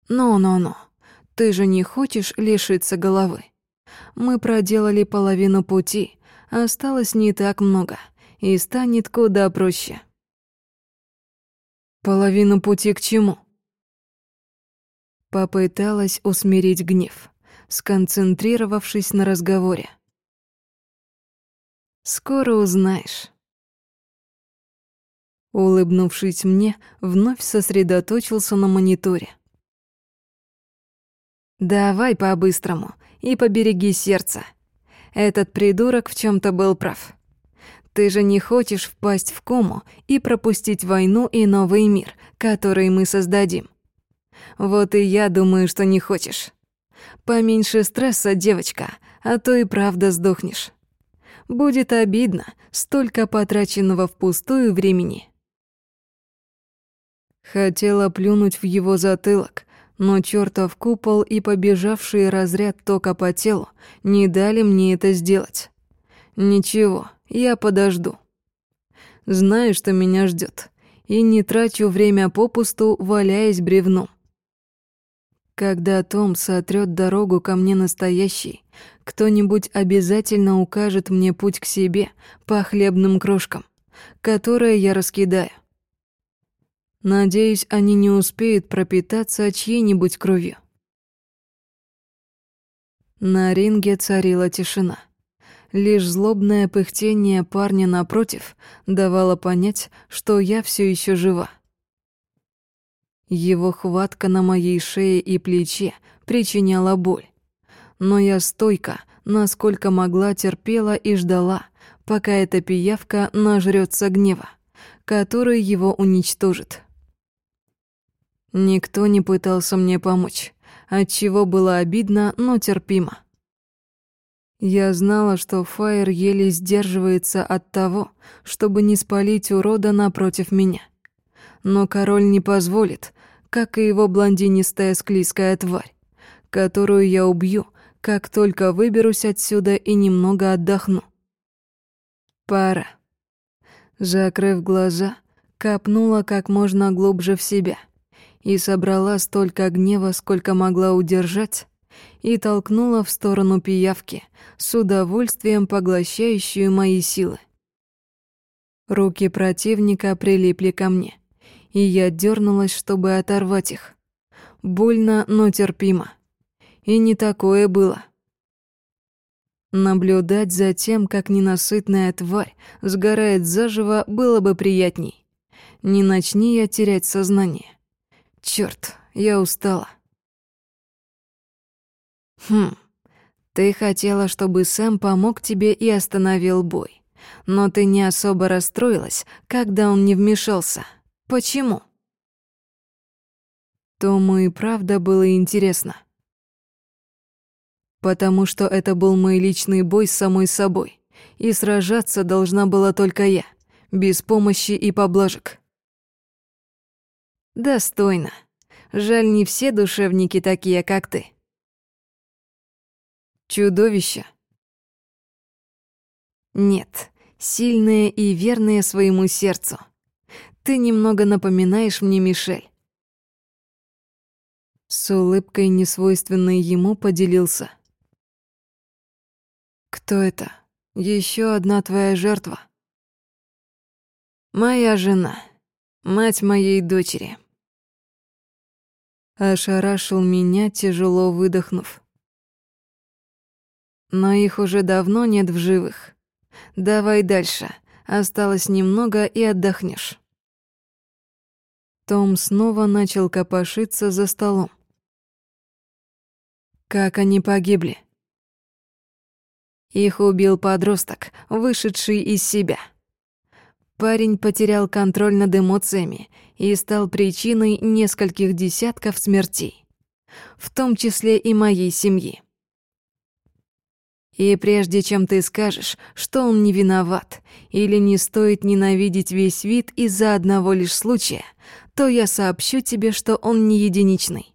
«Ну-ну-ну, ты же не хочешь лишиться головы? Мы проделали половину пути, осталось не так много, и станет куда проще». «Половину пути к чему?» Попыталась усмирить гнев, сконцентрировавшись на разговоре. «Скоро узнаешь». Улыбнувшись мне, вновь сосредоточился на мониторе. «Давай по-быстрому и побереги сердце. Этот придурок в чем то был прав. Ты же не хочешь впасть в кому и пропустить войну и новый мир, который мы создадим. Вот и я думаю, что не хочешь. Поменьше стресса, девочка, а то и правда сдохнешь. Будет обидно, столько потраченного впустую времени. Хотела плюнуть в его затылок, но чертов купол и побежавший разряд тока по телу не дали мне это сделать. Ничего, я подожду. Знаю, что меня ждет, и не трачу время попусту, валяясь бревном. Когда Том сотрет дорогу ко мне настоящий, кто-нибудь обязательно укажет мне путь к себе по хлебным крошкам, которые я раскидаю. Надеюсь, они не успеют пропитаться чьей-нибудь кровью. На ринге царила тишина. Лишь злобное пыхтение парня напротив давало понять, что я все еще жива. Его хватка на моей шее и плече причиняла боль. Но я стойко, насколько могла, терпела и ждала, пока эта пиявка нажрется гнева, который его уничтожит. Никто не пытался мне помочь, отчего было обидно, но терпимо. Я знала, что Фаер еле сдерживается от того, чтобы не спалить урода напротив меня — но король не позволит, как и его блондинистая склизкая тварь, которую я убью, как только выберусь отсюда и немного отдохну. Пора. Закрыв глаза, копнула как можно глубже в себя и собрала столько гнева, сколько могла удержать, и толкнула в сторону пиявки, с удовольствием поглощающую мои силы. Руки противника прилипли ко мне — и я дернулась, чтобы оторвать их. Больно, но терпимо. И не такое было. Наблюдать за тем, как ненасытная тварь сгорает заживо, было бы приятней. Не начни я терять сознание. Чёрт, я устала. Хм, ты хотела, чтобы Сэм помог тебе и остановил бой. Но ты не особо расстроилась, когда он не вмешался. Почему? Тому и правда было интересно. Потому что это был мой личный бой с самой собой, и сражаться должна была только я, без помощи и поблажек. Достойно. Жаль, не все душевники такие, как ты. Чудовище. Нет, сильные и верные своему сердцу — ты немного напоминаешь мне Мишель. С улыбкой, несвойственной ему, поделился. Кто это? Еще одна твоя жертва. Моя жена, мать моей дочери. Ошарашил меня, тяжело выдохнув. Но их уже давно нет в живых. Давай дальше. Осталось немного и отдохнешь. Том снова начал копошиться за столом. Как они погибли? Их убил подросток, вышедший из себя. Парень потерял контроль над эмоциями и стал причиной нескольких десятков смертей, в том числе и моей семьи. И прежде чем ты скажешь, что он не виноват или не стоит ненавидеть весь вид из-за одного лишь случая, то я сообщу тебе, что он не единичный.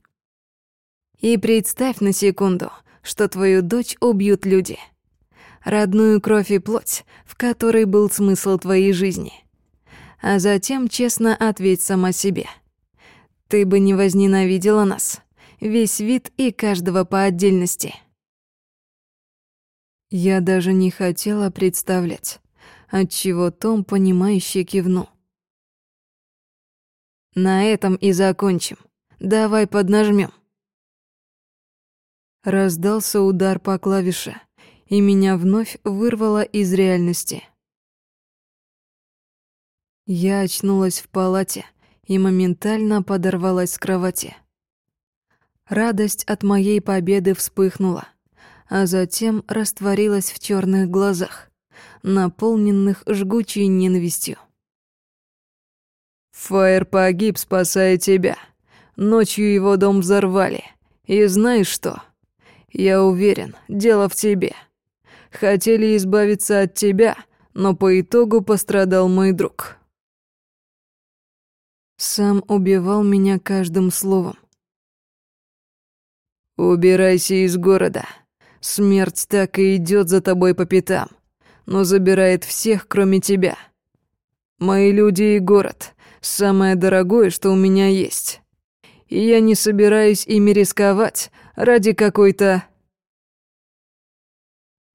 И представь на секунду, что твою дочь убьют люди. Родную кровь и плоть, в которой был смысл твоей жизни. А затем честно ответь сама себе. Ты бы не возненавидела нас, весь вид и каждого по отдельности. Я даже не хотела представлять, отчего Том, понимающе кивнул. На этом и закончим. Давай поднажмем. Раздался удар по клавише, и меня вновь вырвало из реальности. Я очнулась в палате и моментально подорвалась с кровати. Радость от моей победы вспыхнула, а затем растворилась в черных глазах, наполненных жгучей ненавистью. Фаер погиб, спасая тебя. Ночью его дом взорвали. И знаешь что? Я уверен, дело в тебе. Хотели избавиться от тебя, но по итогу пострадал мой друг. Сам убивал меня каждым словом. Убирайся из города. Смерть так и идет за тобой по пятам, но забирает всех, кроме тебя. Мои люди и город самое дорогое, что у меня есть. И я не собираюсь ими рисковать ради какой-то...»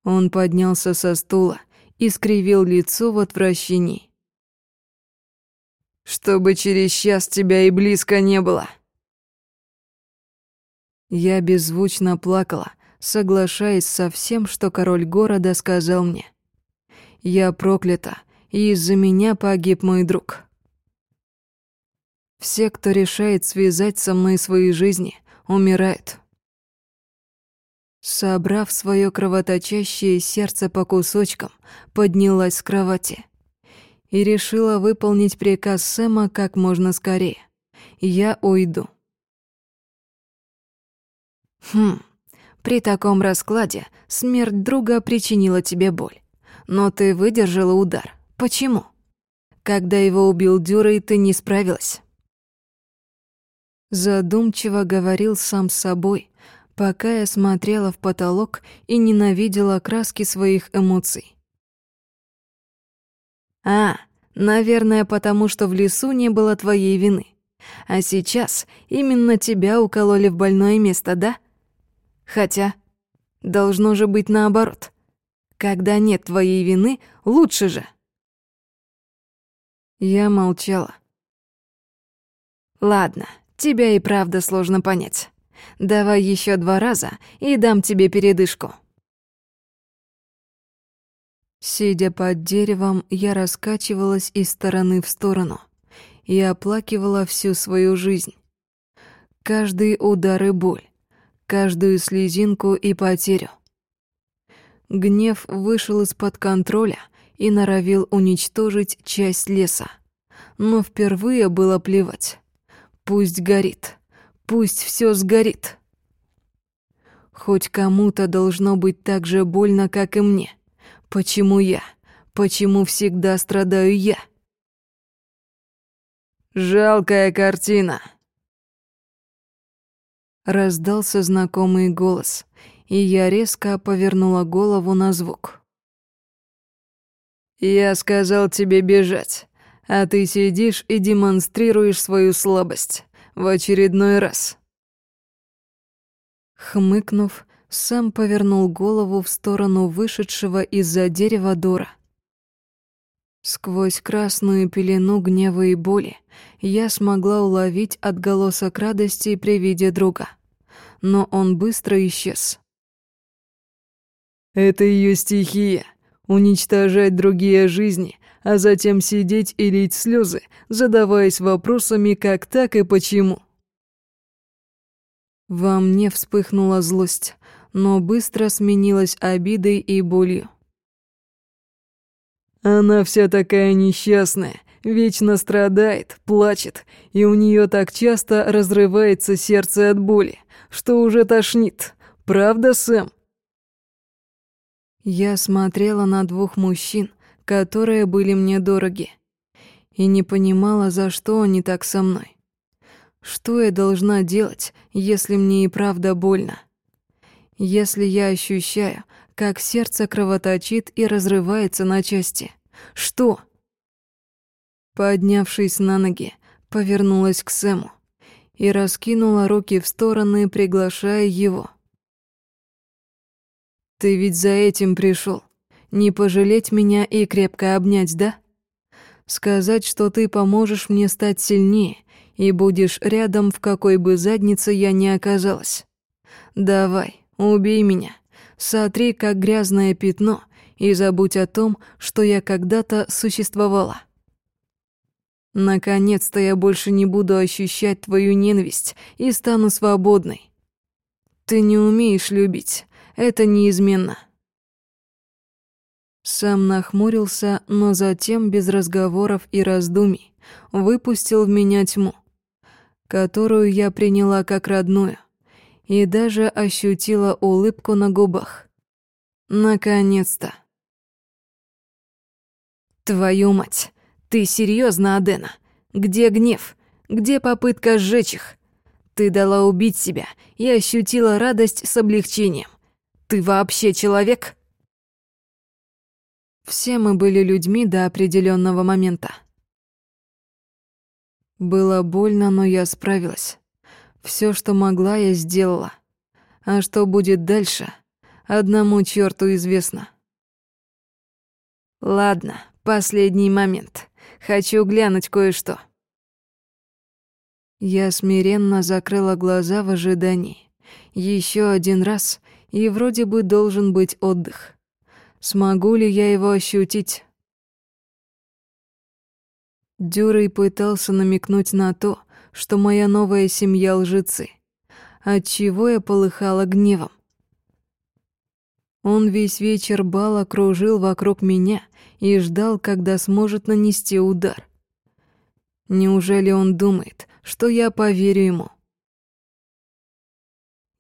Он поднялся со стула и скривил лицо в отвращении. «Чтобы через час тебя и близко не было». Я беззвучно плакала, соглашаясь со всем, что король города сказал мне. Я проклята, и из-за меня погиб мой друг. Все, кто решает связать со мной свои жизни, умирают. Собрав свое кровоточащее сердце по кусочкам, поднялась с кровати и решила выполнить приказ Сэма как можно скорее. Я уйду. Хм, при таком раскладе смерть друга причинила тебе боль. Но ты выдержала удар. Почему? Когда его убил Дюрей, ты не справилась. Задумчиво говорил сам с собой, пока я смотрела в потолок и ненавидела краски своих эмоций. «А, наверное, потому что в лесу не было твоей вины. А сейчас именно тебя укололи в больное место, да? Хотя, должно же быть наоборот. Когда нет твоей вины, лучше же». Я молчала. «Ладно, Тебя и правда сложно понять. Давай еще два раза и дам тебе передышку. Сидя под деревом, я раскачивалась из стороны в сторону и оплакивала всю свою жизнь. Каждый удар и боль, каждую слезинку и потерю. Гнев вышел из-под контроля и норовил уничтожить часть леса. Но впервые было плевать. Пусть горит. Пусть все сгорит. Хоть кому-то должно быть так же больно, как и мне. Почему я? Почему всегда страдаю я? Жалкая картина. Раздался знакомый голос, и я резко повернула голову на звук. Я сказал тебе бежать а ты сидишь и демонстрируешь свою слабость в очередной раз. Хмыкнув, сам повернул голову в сторону вышедшего из-за дерева Дора. Сквозь красную пелену гнева и боли я смогла уловить отголосок радости при виде друга, но он быстро исчез. Это ее стихия — уничтожать другие жизни, а затем сидеть и лить слезы, задаваясь вопросами как так и почему. Во мне вспыхнула злость, но быстро сменилась обидой и болью. Она вся такая несчастная, вечно страдает, плачет, и у нее так часто разрывается сердце от боли, что уже тошнит. Правда, Сэм? Я смотрела на двух мужчин, которые были мне дороги, и не понимала, за что они так со мной. Что я должна делать, если мне и правда больно? Если я ощущаю, как сердце кровоточит и разрывается на части. Что? Поднявшись на ноги, повернулась к Сэму и раскинула руки в стороны, приглашая его. «Ты ведь за этим пришел, Не пожалеть меня и крепко обнять, да? Сказать, что ты поможешь мне стать сильнее и будешь рядом, в какой бы заднице я ни оказалась. Давай, убей меня, сотри как грязное пятно и забудь о том, что я когда-то существовала. Наконец-то я больше не буду ощущать твою ненависть и стану свободной. Ты не умеешь любить, это неизменно. Сам нахмурился, но затем, без разговоров и раздумий, выпустил в меня тьму, которую я приняла как родную, и даже ощутила улыбку на губах. Наконец-то. Твою мать! Ты серьезно, Адена? Где гнев? Где попытка сжечь их? Ты дала убить себя и ощутила радость с облегчением. Ты вообще человек? Все мы были людьми до определенного момента. Было больно, но я справилась. Все, что могла, я сделала. А что будет дальше, одному черту известно. Ладно, последний момент. Хочу глянуть кое-что. Я смиренно закрыла глаза в ожидании. Еще один раз, и вроде бы должен быть отдых. Смогу ли я его ощутить? Дюрей пытался намекнуть на то, что моя новая семья лжецы, отчего я полыхала гневом. Он весь вечер бал кружил вокруг меня и ждал, когда сможет нанести удар. Неужели он думает, что я поверю ему?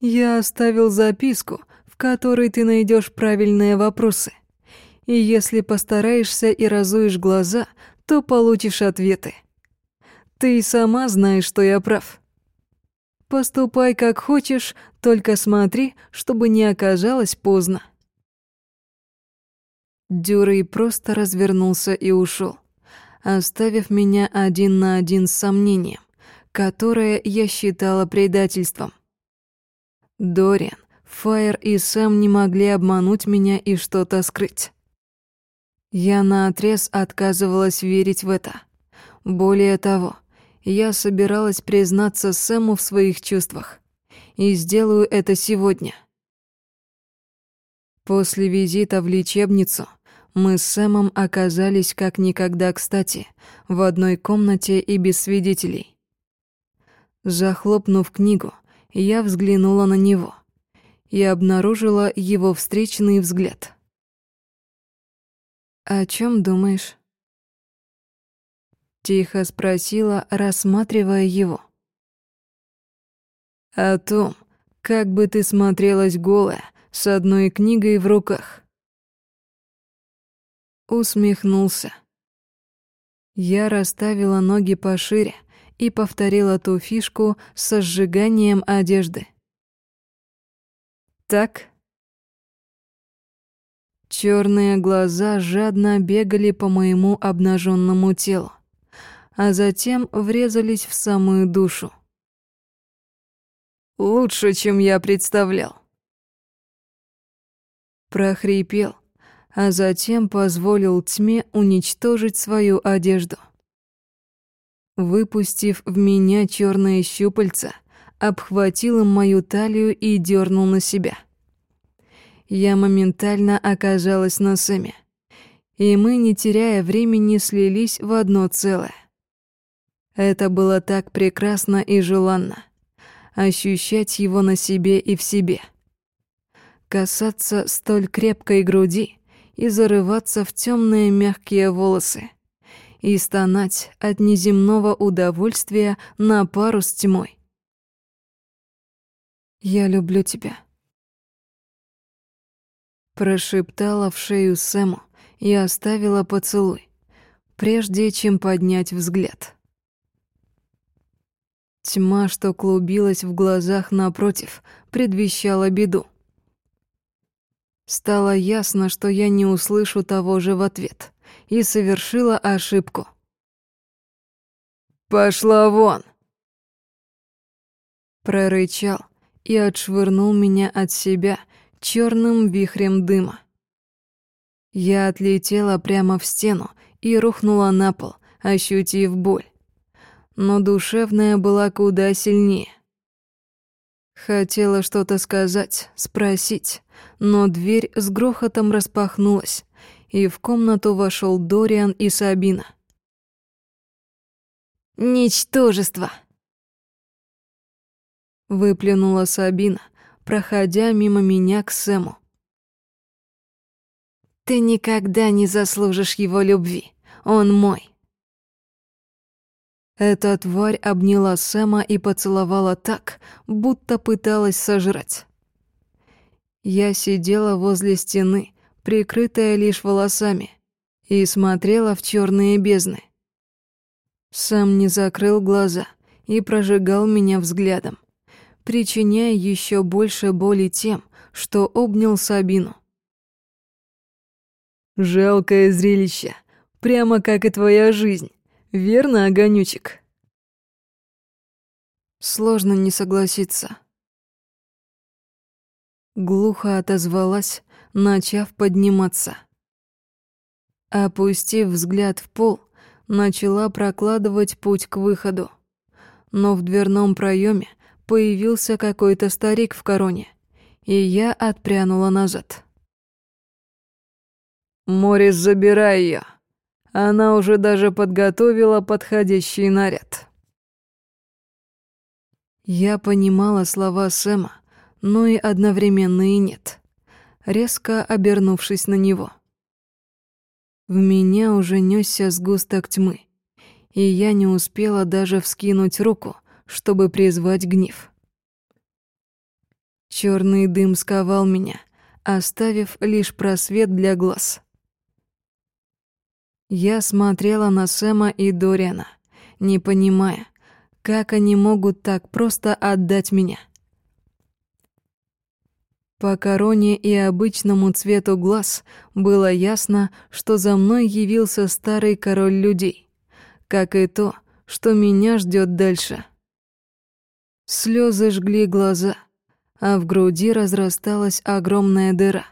Я оставил записку, которой ты найдешь правильные вопросы. И если постараешься и разуешь глаза, то получишь ответы. Ты сама знаешь, что я прав. Поступай как хочешь, только смотри, чтобы не оказалось поздно. Дюрей просто развернулся и ушел, оставив меня один на один с сомнением, которое я считала предательством. Дориан, Фаер и Сэм не могли обмануть меня и что-то скрыть. Я наотрез отказывалась верить в это. Более того, я собиралась признаться Сэму в своих чувствах. И сделаю это сегодня. После визита в лечебницу мы с Сэмом оказались как никогда кстати, в одной комнате и без свидетелей. Захлопнув книгу, я взглянула на него и обнаружила его встречный взгляд. «О чем думаешь?» Тихо спросила, рассматривая его. «О том, как бы ты смотрелась голая, с одной книгой в руках. Усмехнулся. Я расставила ноги пошире и повторила ту фишку со сжиганием одежды. Так. Черные глаза жадно бегали по моему обнаженному телу, а затем врезались в самую душу. Лучше, чем я представлял прохрипел, а затем позволил тьме уничтожить свою одежду. Выпустив в меня черные щупальца, обхватил мою талию и дернул на себя. Я моментально оказалась на Сэме, и мы, не теряя времени, слились в одно целое. Это было так прекрасно и желанно — ощущать его на себе и в себе — касаться столь крепкой груди и зарываться в темные мягкие волосы и стонать от неземного удовольствия на пару с тьмой. «Я люблю тебя», прошептала в шею Сэму и оставила поцелуй, прежде чем поднять взгляд. Тьма, что клубилась в глазах напротив, предвещала беду. Стало ясно, что я не услышу того же в ответ, и совершила ошибку. «Пошла вон!» Прорычал и отшвырнул меня от себя черным вихрем дыма. Я отлетела прямо в стену и рухнула на пол, ощутив боль. Но душевная была куда сильнее. Хотела что-то сказать, спросить, но дверь с грохотом распахнулась, и в комнату вошел Дориан и Сабина. «Ничтожество!» Выплюнула Сабина, проходя мимо меня к Сэму. «Ты никогда не заслужишь его любви. Он мой». Эта тварь обняла Сэма и поцеловала так, будто пыталась сожрать. Я сидела возле стены, прикрытая лишь волосами, и смотрела в черные бездны. Сам не закрыл глаза и прожигал меня взглядом, причиняя еще больше боли тем, что обнял Сабину. «Жалкое зрелище, прямо как и твоя жизнь, верно, Огонючек?» Сложно не согласиться. Глухо отозвалась, начав подниматься. Опустив взгляд в пол, начала прокладывать путь к выходу. Но в дверном проеме появился какой-то старик в короне, и я отпрянула назад. «Морис, забирай ее. Она уже даже подготовила подходящий наряд». Я понимала слова Сэма, но и одновременно и нет, резко обернувшись на него. В меня уже нёсся сгусток тьмы, и я не успела даже вскинуть руку, чтобы призвать гнев. Черный дым сковал меня, оставив лишь просвет для глаз. Я смотрела на Сэма и Дориана, не понимая, как они могут так просто отдать меня. По короне и обычному цвету глаз было ясно, что за мной явился старый король людей, как и то, что меня ждет дальше. Слезы жгли глаза, а в груди разрасталась огромная дыра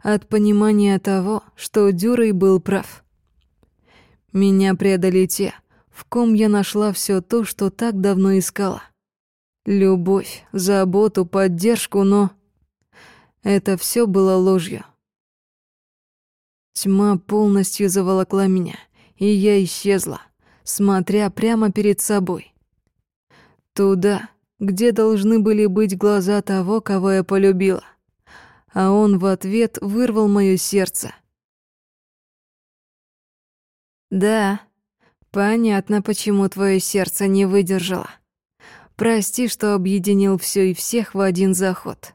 от понимания того, что Дюрей был прав. Меня предали те, в ком я нашла все то, что так давно искала. Любовь, заботу, поддержку, но... Это все было ложью. Тьма полностью заволокла меня, и я исчезла, смотря прямо перед собой. Туда, где должны были быть глаза того, кого я полюбила. А он в ответ вырвал моё сердце. Да, понятно, почему твое сердце не выдержало. Прости, что объединил все и всех в один заход.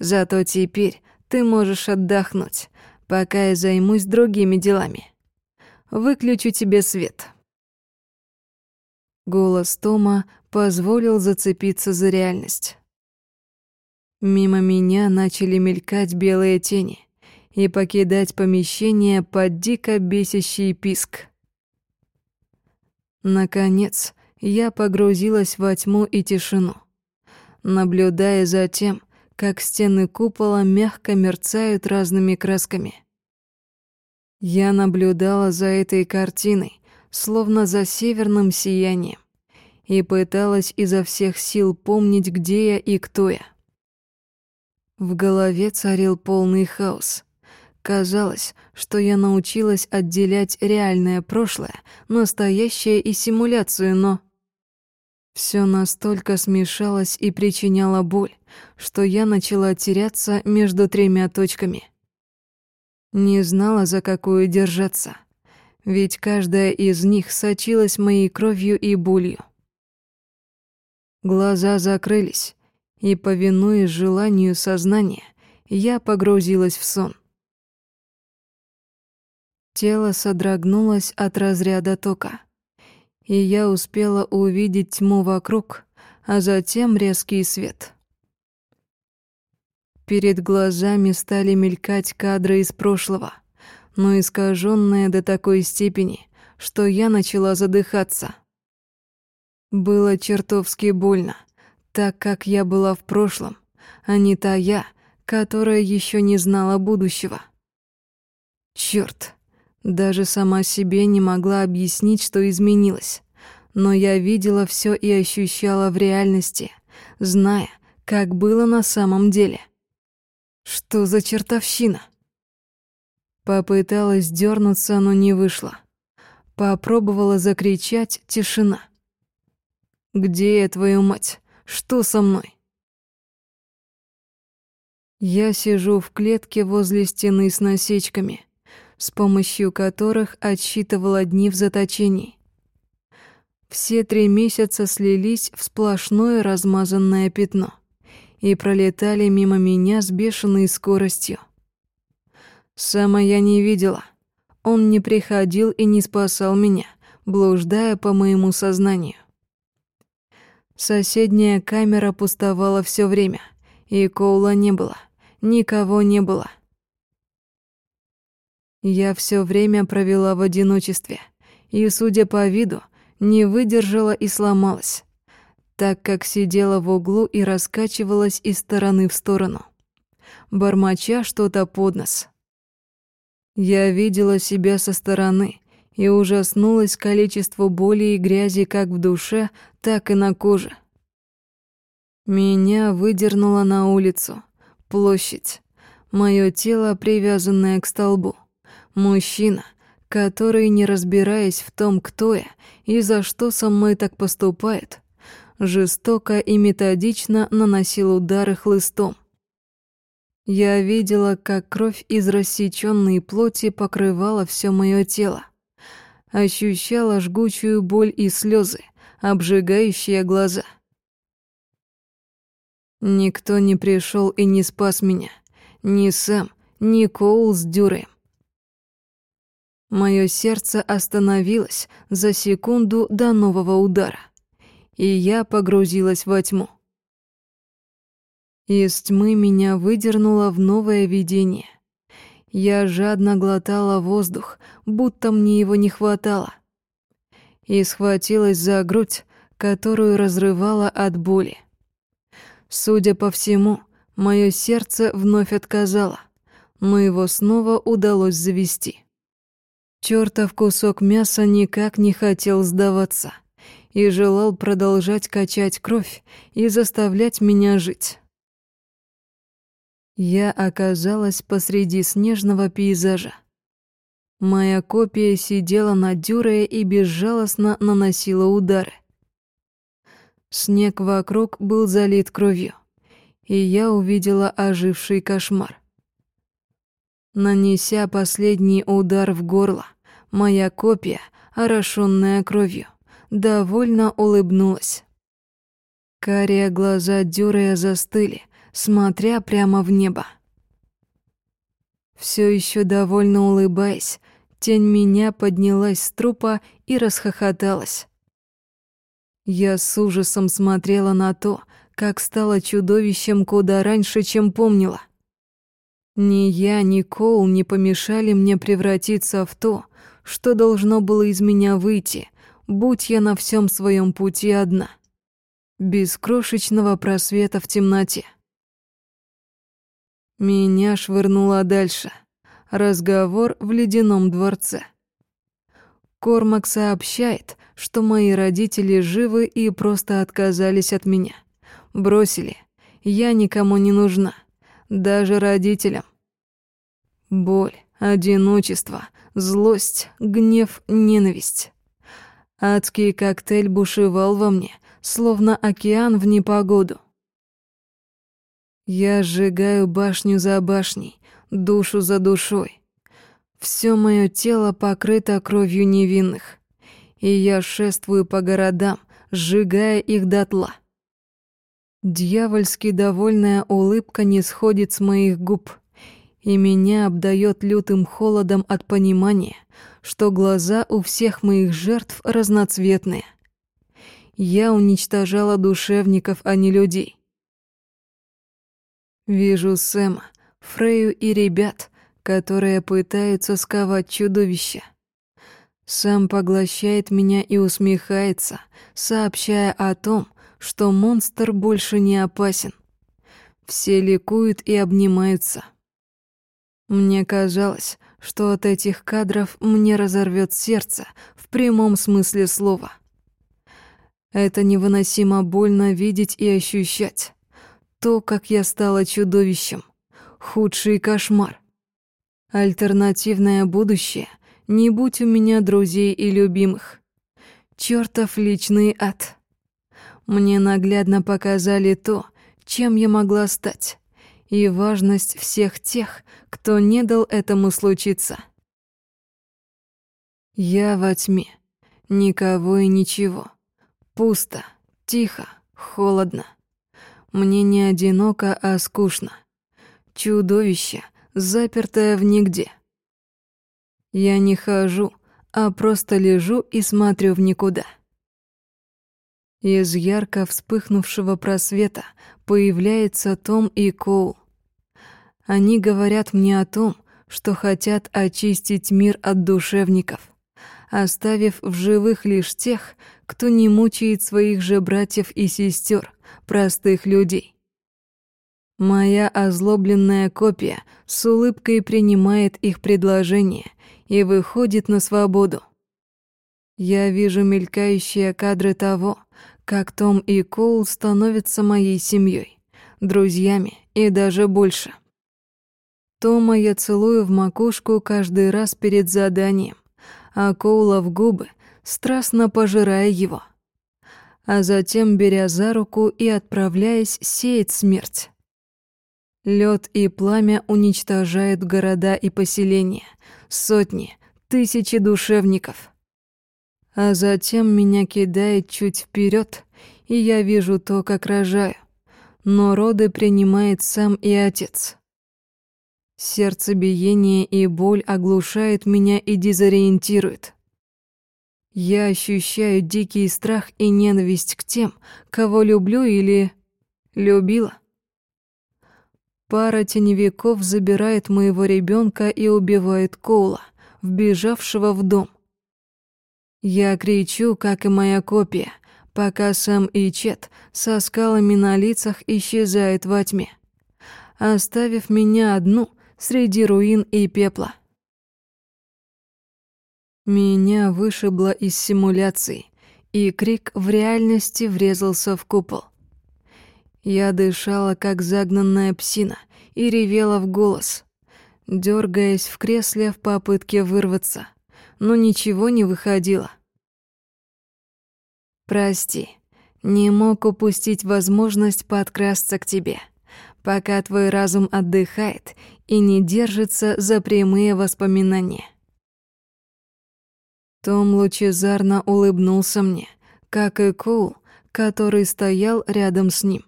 Зато теперь ты можешь отдохнуть, пока я займусь другими делами. Выключу тебе свет». Голос Тома позволил зацепиться за реальность. Мимо меня начали мелькать белые тени и покидать помещение под дико бесящий писк. Наконец, я погрузилась во тьму и тишину, наблюдая за тем, как стены купола мягко мерцают разными красками. Я наблюдала за этой картиной, словно за северным сиянием, и пыталась изо всех сил помнить, где я и кто я. В голове царил полный хаос. Казалось, что я научилась отделять реальное прошлое, настоящее и симуляцию, но... Все настолько смешалось и причиняло боль, что я начала теряться между тремя точками. Не знала, за какую держаться, ведь каждая из них сочилась моей кровью и болью. Глаза закрылись, и, повинуясь желанию сознания, я погрузилась в сон. Тело содрогнулось от разряда тока — и я успела увидеть тьму вокруг, а затем резкий свет. Перед глазами стали мелькать кадры из прошлого, но искаженные до такой степени, что я начала задыхаться. Было чертовски больно, так как я была в прошлом, а не та я, которая еще не знала будущего. Черт, даже сама себе не могла объяснить, что изменилось. Но я видела все и ощущала в реальности, зная, как было на самом деле. Что за чертовщина? Попыталась дернуться, но не вышло. Попробовала закричать «Тишина!». «Где я, твою мать? Что со мной?» Я сижу в клетке возле стены с насечками с помощью которых отсчитывала дни в заточении. Все три месяца слились в сплошное размазанное пятно и пролетали мимо меня с бешеной скоростью. Сама я не видела. Он не приходил и не спасал меня, блуждая по моему сознанию. Соседняя камера пустовала все время, и Коула не было, никого не было. Я все время провела в одиночестве и, судя по виду, не выдержала и сломалась, так как сидела в углу и раскачивалась из стороны в сторону, бормоча что-то под нос. Я видела себя со стороны и ужаснулась количеству боли и грязи как в душе, так и на коже. Меня выдернуло на улицу, площадь, мое тело, привязанное к столбу. Мужчина, который, не разбираясь в том, кто я и за что со мной так поступает, жестоко и методично наносил удары хлыстом. Я видела, как кровь из рассечённой плоти покрывала все мое тело. Ощущала жгучую боль и слезы, обжигающие глаза. Никто не пришел и не спас меня. Ни Сэм, ни Коул с Дюреем. Мое сердце остановилось за секунду до нового удара, и я погрузилась во тьму. Из тьмы меня выдернуло в новое видение. Я жадно глотала воздух, будто мне его не хватало, и схватилась за грудь, которую разрывала от боли. Судя по всему, мое сердце вновь отказало, но его снова удалось завести. Чёртов кусок мяса никак не хотел сдаваться и желал продолжать качать кровь и заставлять меня жить. Я оказалась посреди снежного пейзажа. Моя копия сидела на дюре и безжалостно наносила удары. Снег вокруг был залит кровью, и я увидела оживший кошмар. Нанеся последний удар в горло, моя копия, орошенная кровью, довольно улыбнулась. Карие глаза Дюрея застыли, смотря прямо в небо. Все еще довольно улыбаясь, тень меня поднялась с трупа и расхохоталась. Я с ужасом смотрела на то, как стало чудовищем куда раньше, чем помнила — ни я, ни Коул не помешали мне превратиться в то, что должно было из меня выйти, будь я на всем своем пути одна, без крошечного просвета в темноте. Меня швырнуло дальше. Разговор в ледяном дворце. Кормак сообщает, что мои родители живы и просто отказались от меня. Бросили. Я никому не нужна даже родителям. Боль, одиночество, злость, гнев, ненависть. Адский коктейль бушевал во мне, словно океан в непогоду. Я сжигаю башню за башней, душу за душой. Все мое тело покрыто кровью невинных, и я шествую по городам, сжигая их дотла. Дьявольски довольная улыбка не сходит с моих губ, и меня обдает лютым холодом от понимания, что глаза у всех моих жертв разноцветные. я уничтожала душевников, а не людей. Вижу Сэма, Фрею и ребят, которые пытаются сковать чудовище. Сам поглощает меня и усмехается, сообщая о том, что монстр больше не опасен. Все ликуют и обнимаются. Мне казалось, что от этих кадров мне разорвет сердце в прямом смысле слова. Это невыносимо больно видеть и ощущать. То, как я стала чудовищем. Худший кошмар. Альтернативное будущее, не будь у меня друзей и любимых. Чёртов личный ад. Мне наглядно показали то, чем я могла стать, и важность всех тех, кто не дал этому случиться. Я во тьме, никого и ничего. Пусто, тихо, холодно. Мне не одиноко, а скучно. Чудовище, запертое в нигде. Я не хожу, а просто лежу и смотрю в никуда. Из ярко вспыхнувшего просвета появляется Том и Коул. Они говорят мне о том, что хотят очистить мир от душевников, оставив в живых лишь тех, кто не мучает своих же братьев и сестер, простых людей. Моя озлобленная копия с улыбкой принимает их предложение и выходит на свободу. Я вижу мелькающие кадры того, как Том и Коул становятся моей семьей, друзьями и даже больше. Тома я целую в макушку каждый раз перед заданием, а Коула в губы, страстно пожирая его. А затем беря за руку и отправляясь сеять смерть. Лед и пламя уничтожают города и поселения, сотни, тысячи душевников. А затем меня кидает чуть вперед, и я вижу то, как рожаю. Но роды принимает сам и отец. Сердцебиение и боль оглушают меня и дезориентируют. Я ощущаю дикий страх и ненависть к тем, кого люблю или любила. Пара теневиков забирает моего ребенка и убивает Коула, вбежавшего в дом. Я кричу, как и моя копия, пока Сэм и Чет со скалами на лицах исчезают во тьме, оставив меня одну среди руин и пепла. Меня вышибло из симуляции, и крик в реальности врезался в купол. Я дышала, как загнанная псина, и ревела в голос, дергаясь в кресле в попытке вырваться, но ничего не выходило. «Прости, не мог упустить возможность подкрасться к тебе, пока твой разум отдыхает и не держится за прямые воспоминания». Том лучезарно улыбнулся мне, как и Коул, который стоял рядом с ним.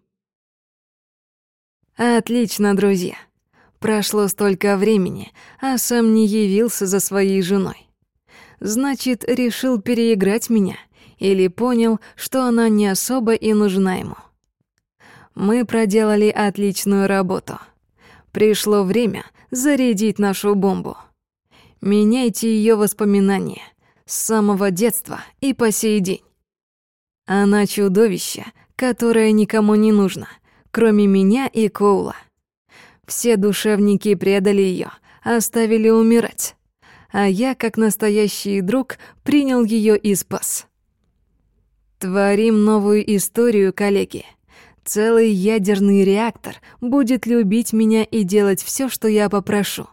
Отлично, друзья. Прошло столько времени, а сам не явился за своей женой. Значит, решил переиграть меня или понял, что она не особо и нужна ему. Мы проделали отличную работу. Пришло время зарядить нашу бомбу. Меняйте ее воспоминания с самого детства и по сей день. Она чудовище, которое никому не нужно — кроме меня и Коула. Все душевники предали ее, оставили умирать. А я, как настоящий друг, принял ее и спас. Творим новую историю, коллеги. Целый ядерный реактор будет любить меня и делать все, что я попрошу.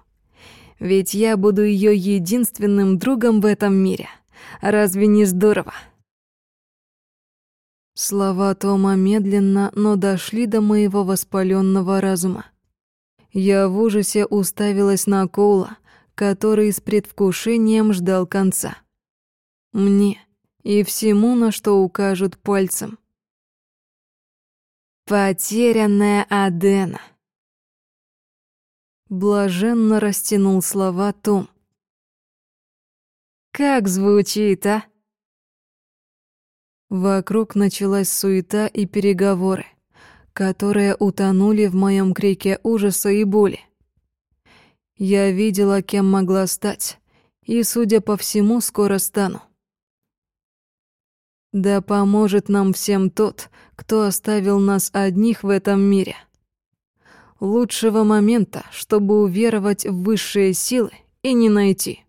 Ведь я буду ее единственным другом в этом мире. Разве не здорово? Слова Тома медленно, но дошли до моего воспаленного разума. Я в ужасе уставилась на Коула, который с предвкушением ждал конца. Мне и всему, на что укажут пальцем. «Потерянная Адена», Блаженно растянул слова Том. «Как звучит, а?» Вокруг началась суета и переговоры, которые утонули в моем крике ужаса и боли. Я видела, кем могла стать, и, судя по всему, скоро стану. Да поможет нам всем тот, кто оставил нас одних в этом мире. Лучшего момента, чтобы уверовать в высшие силы, и не найти.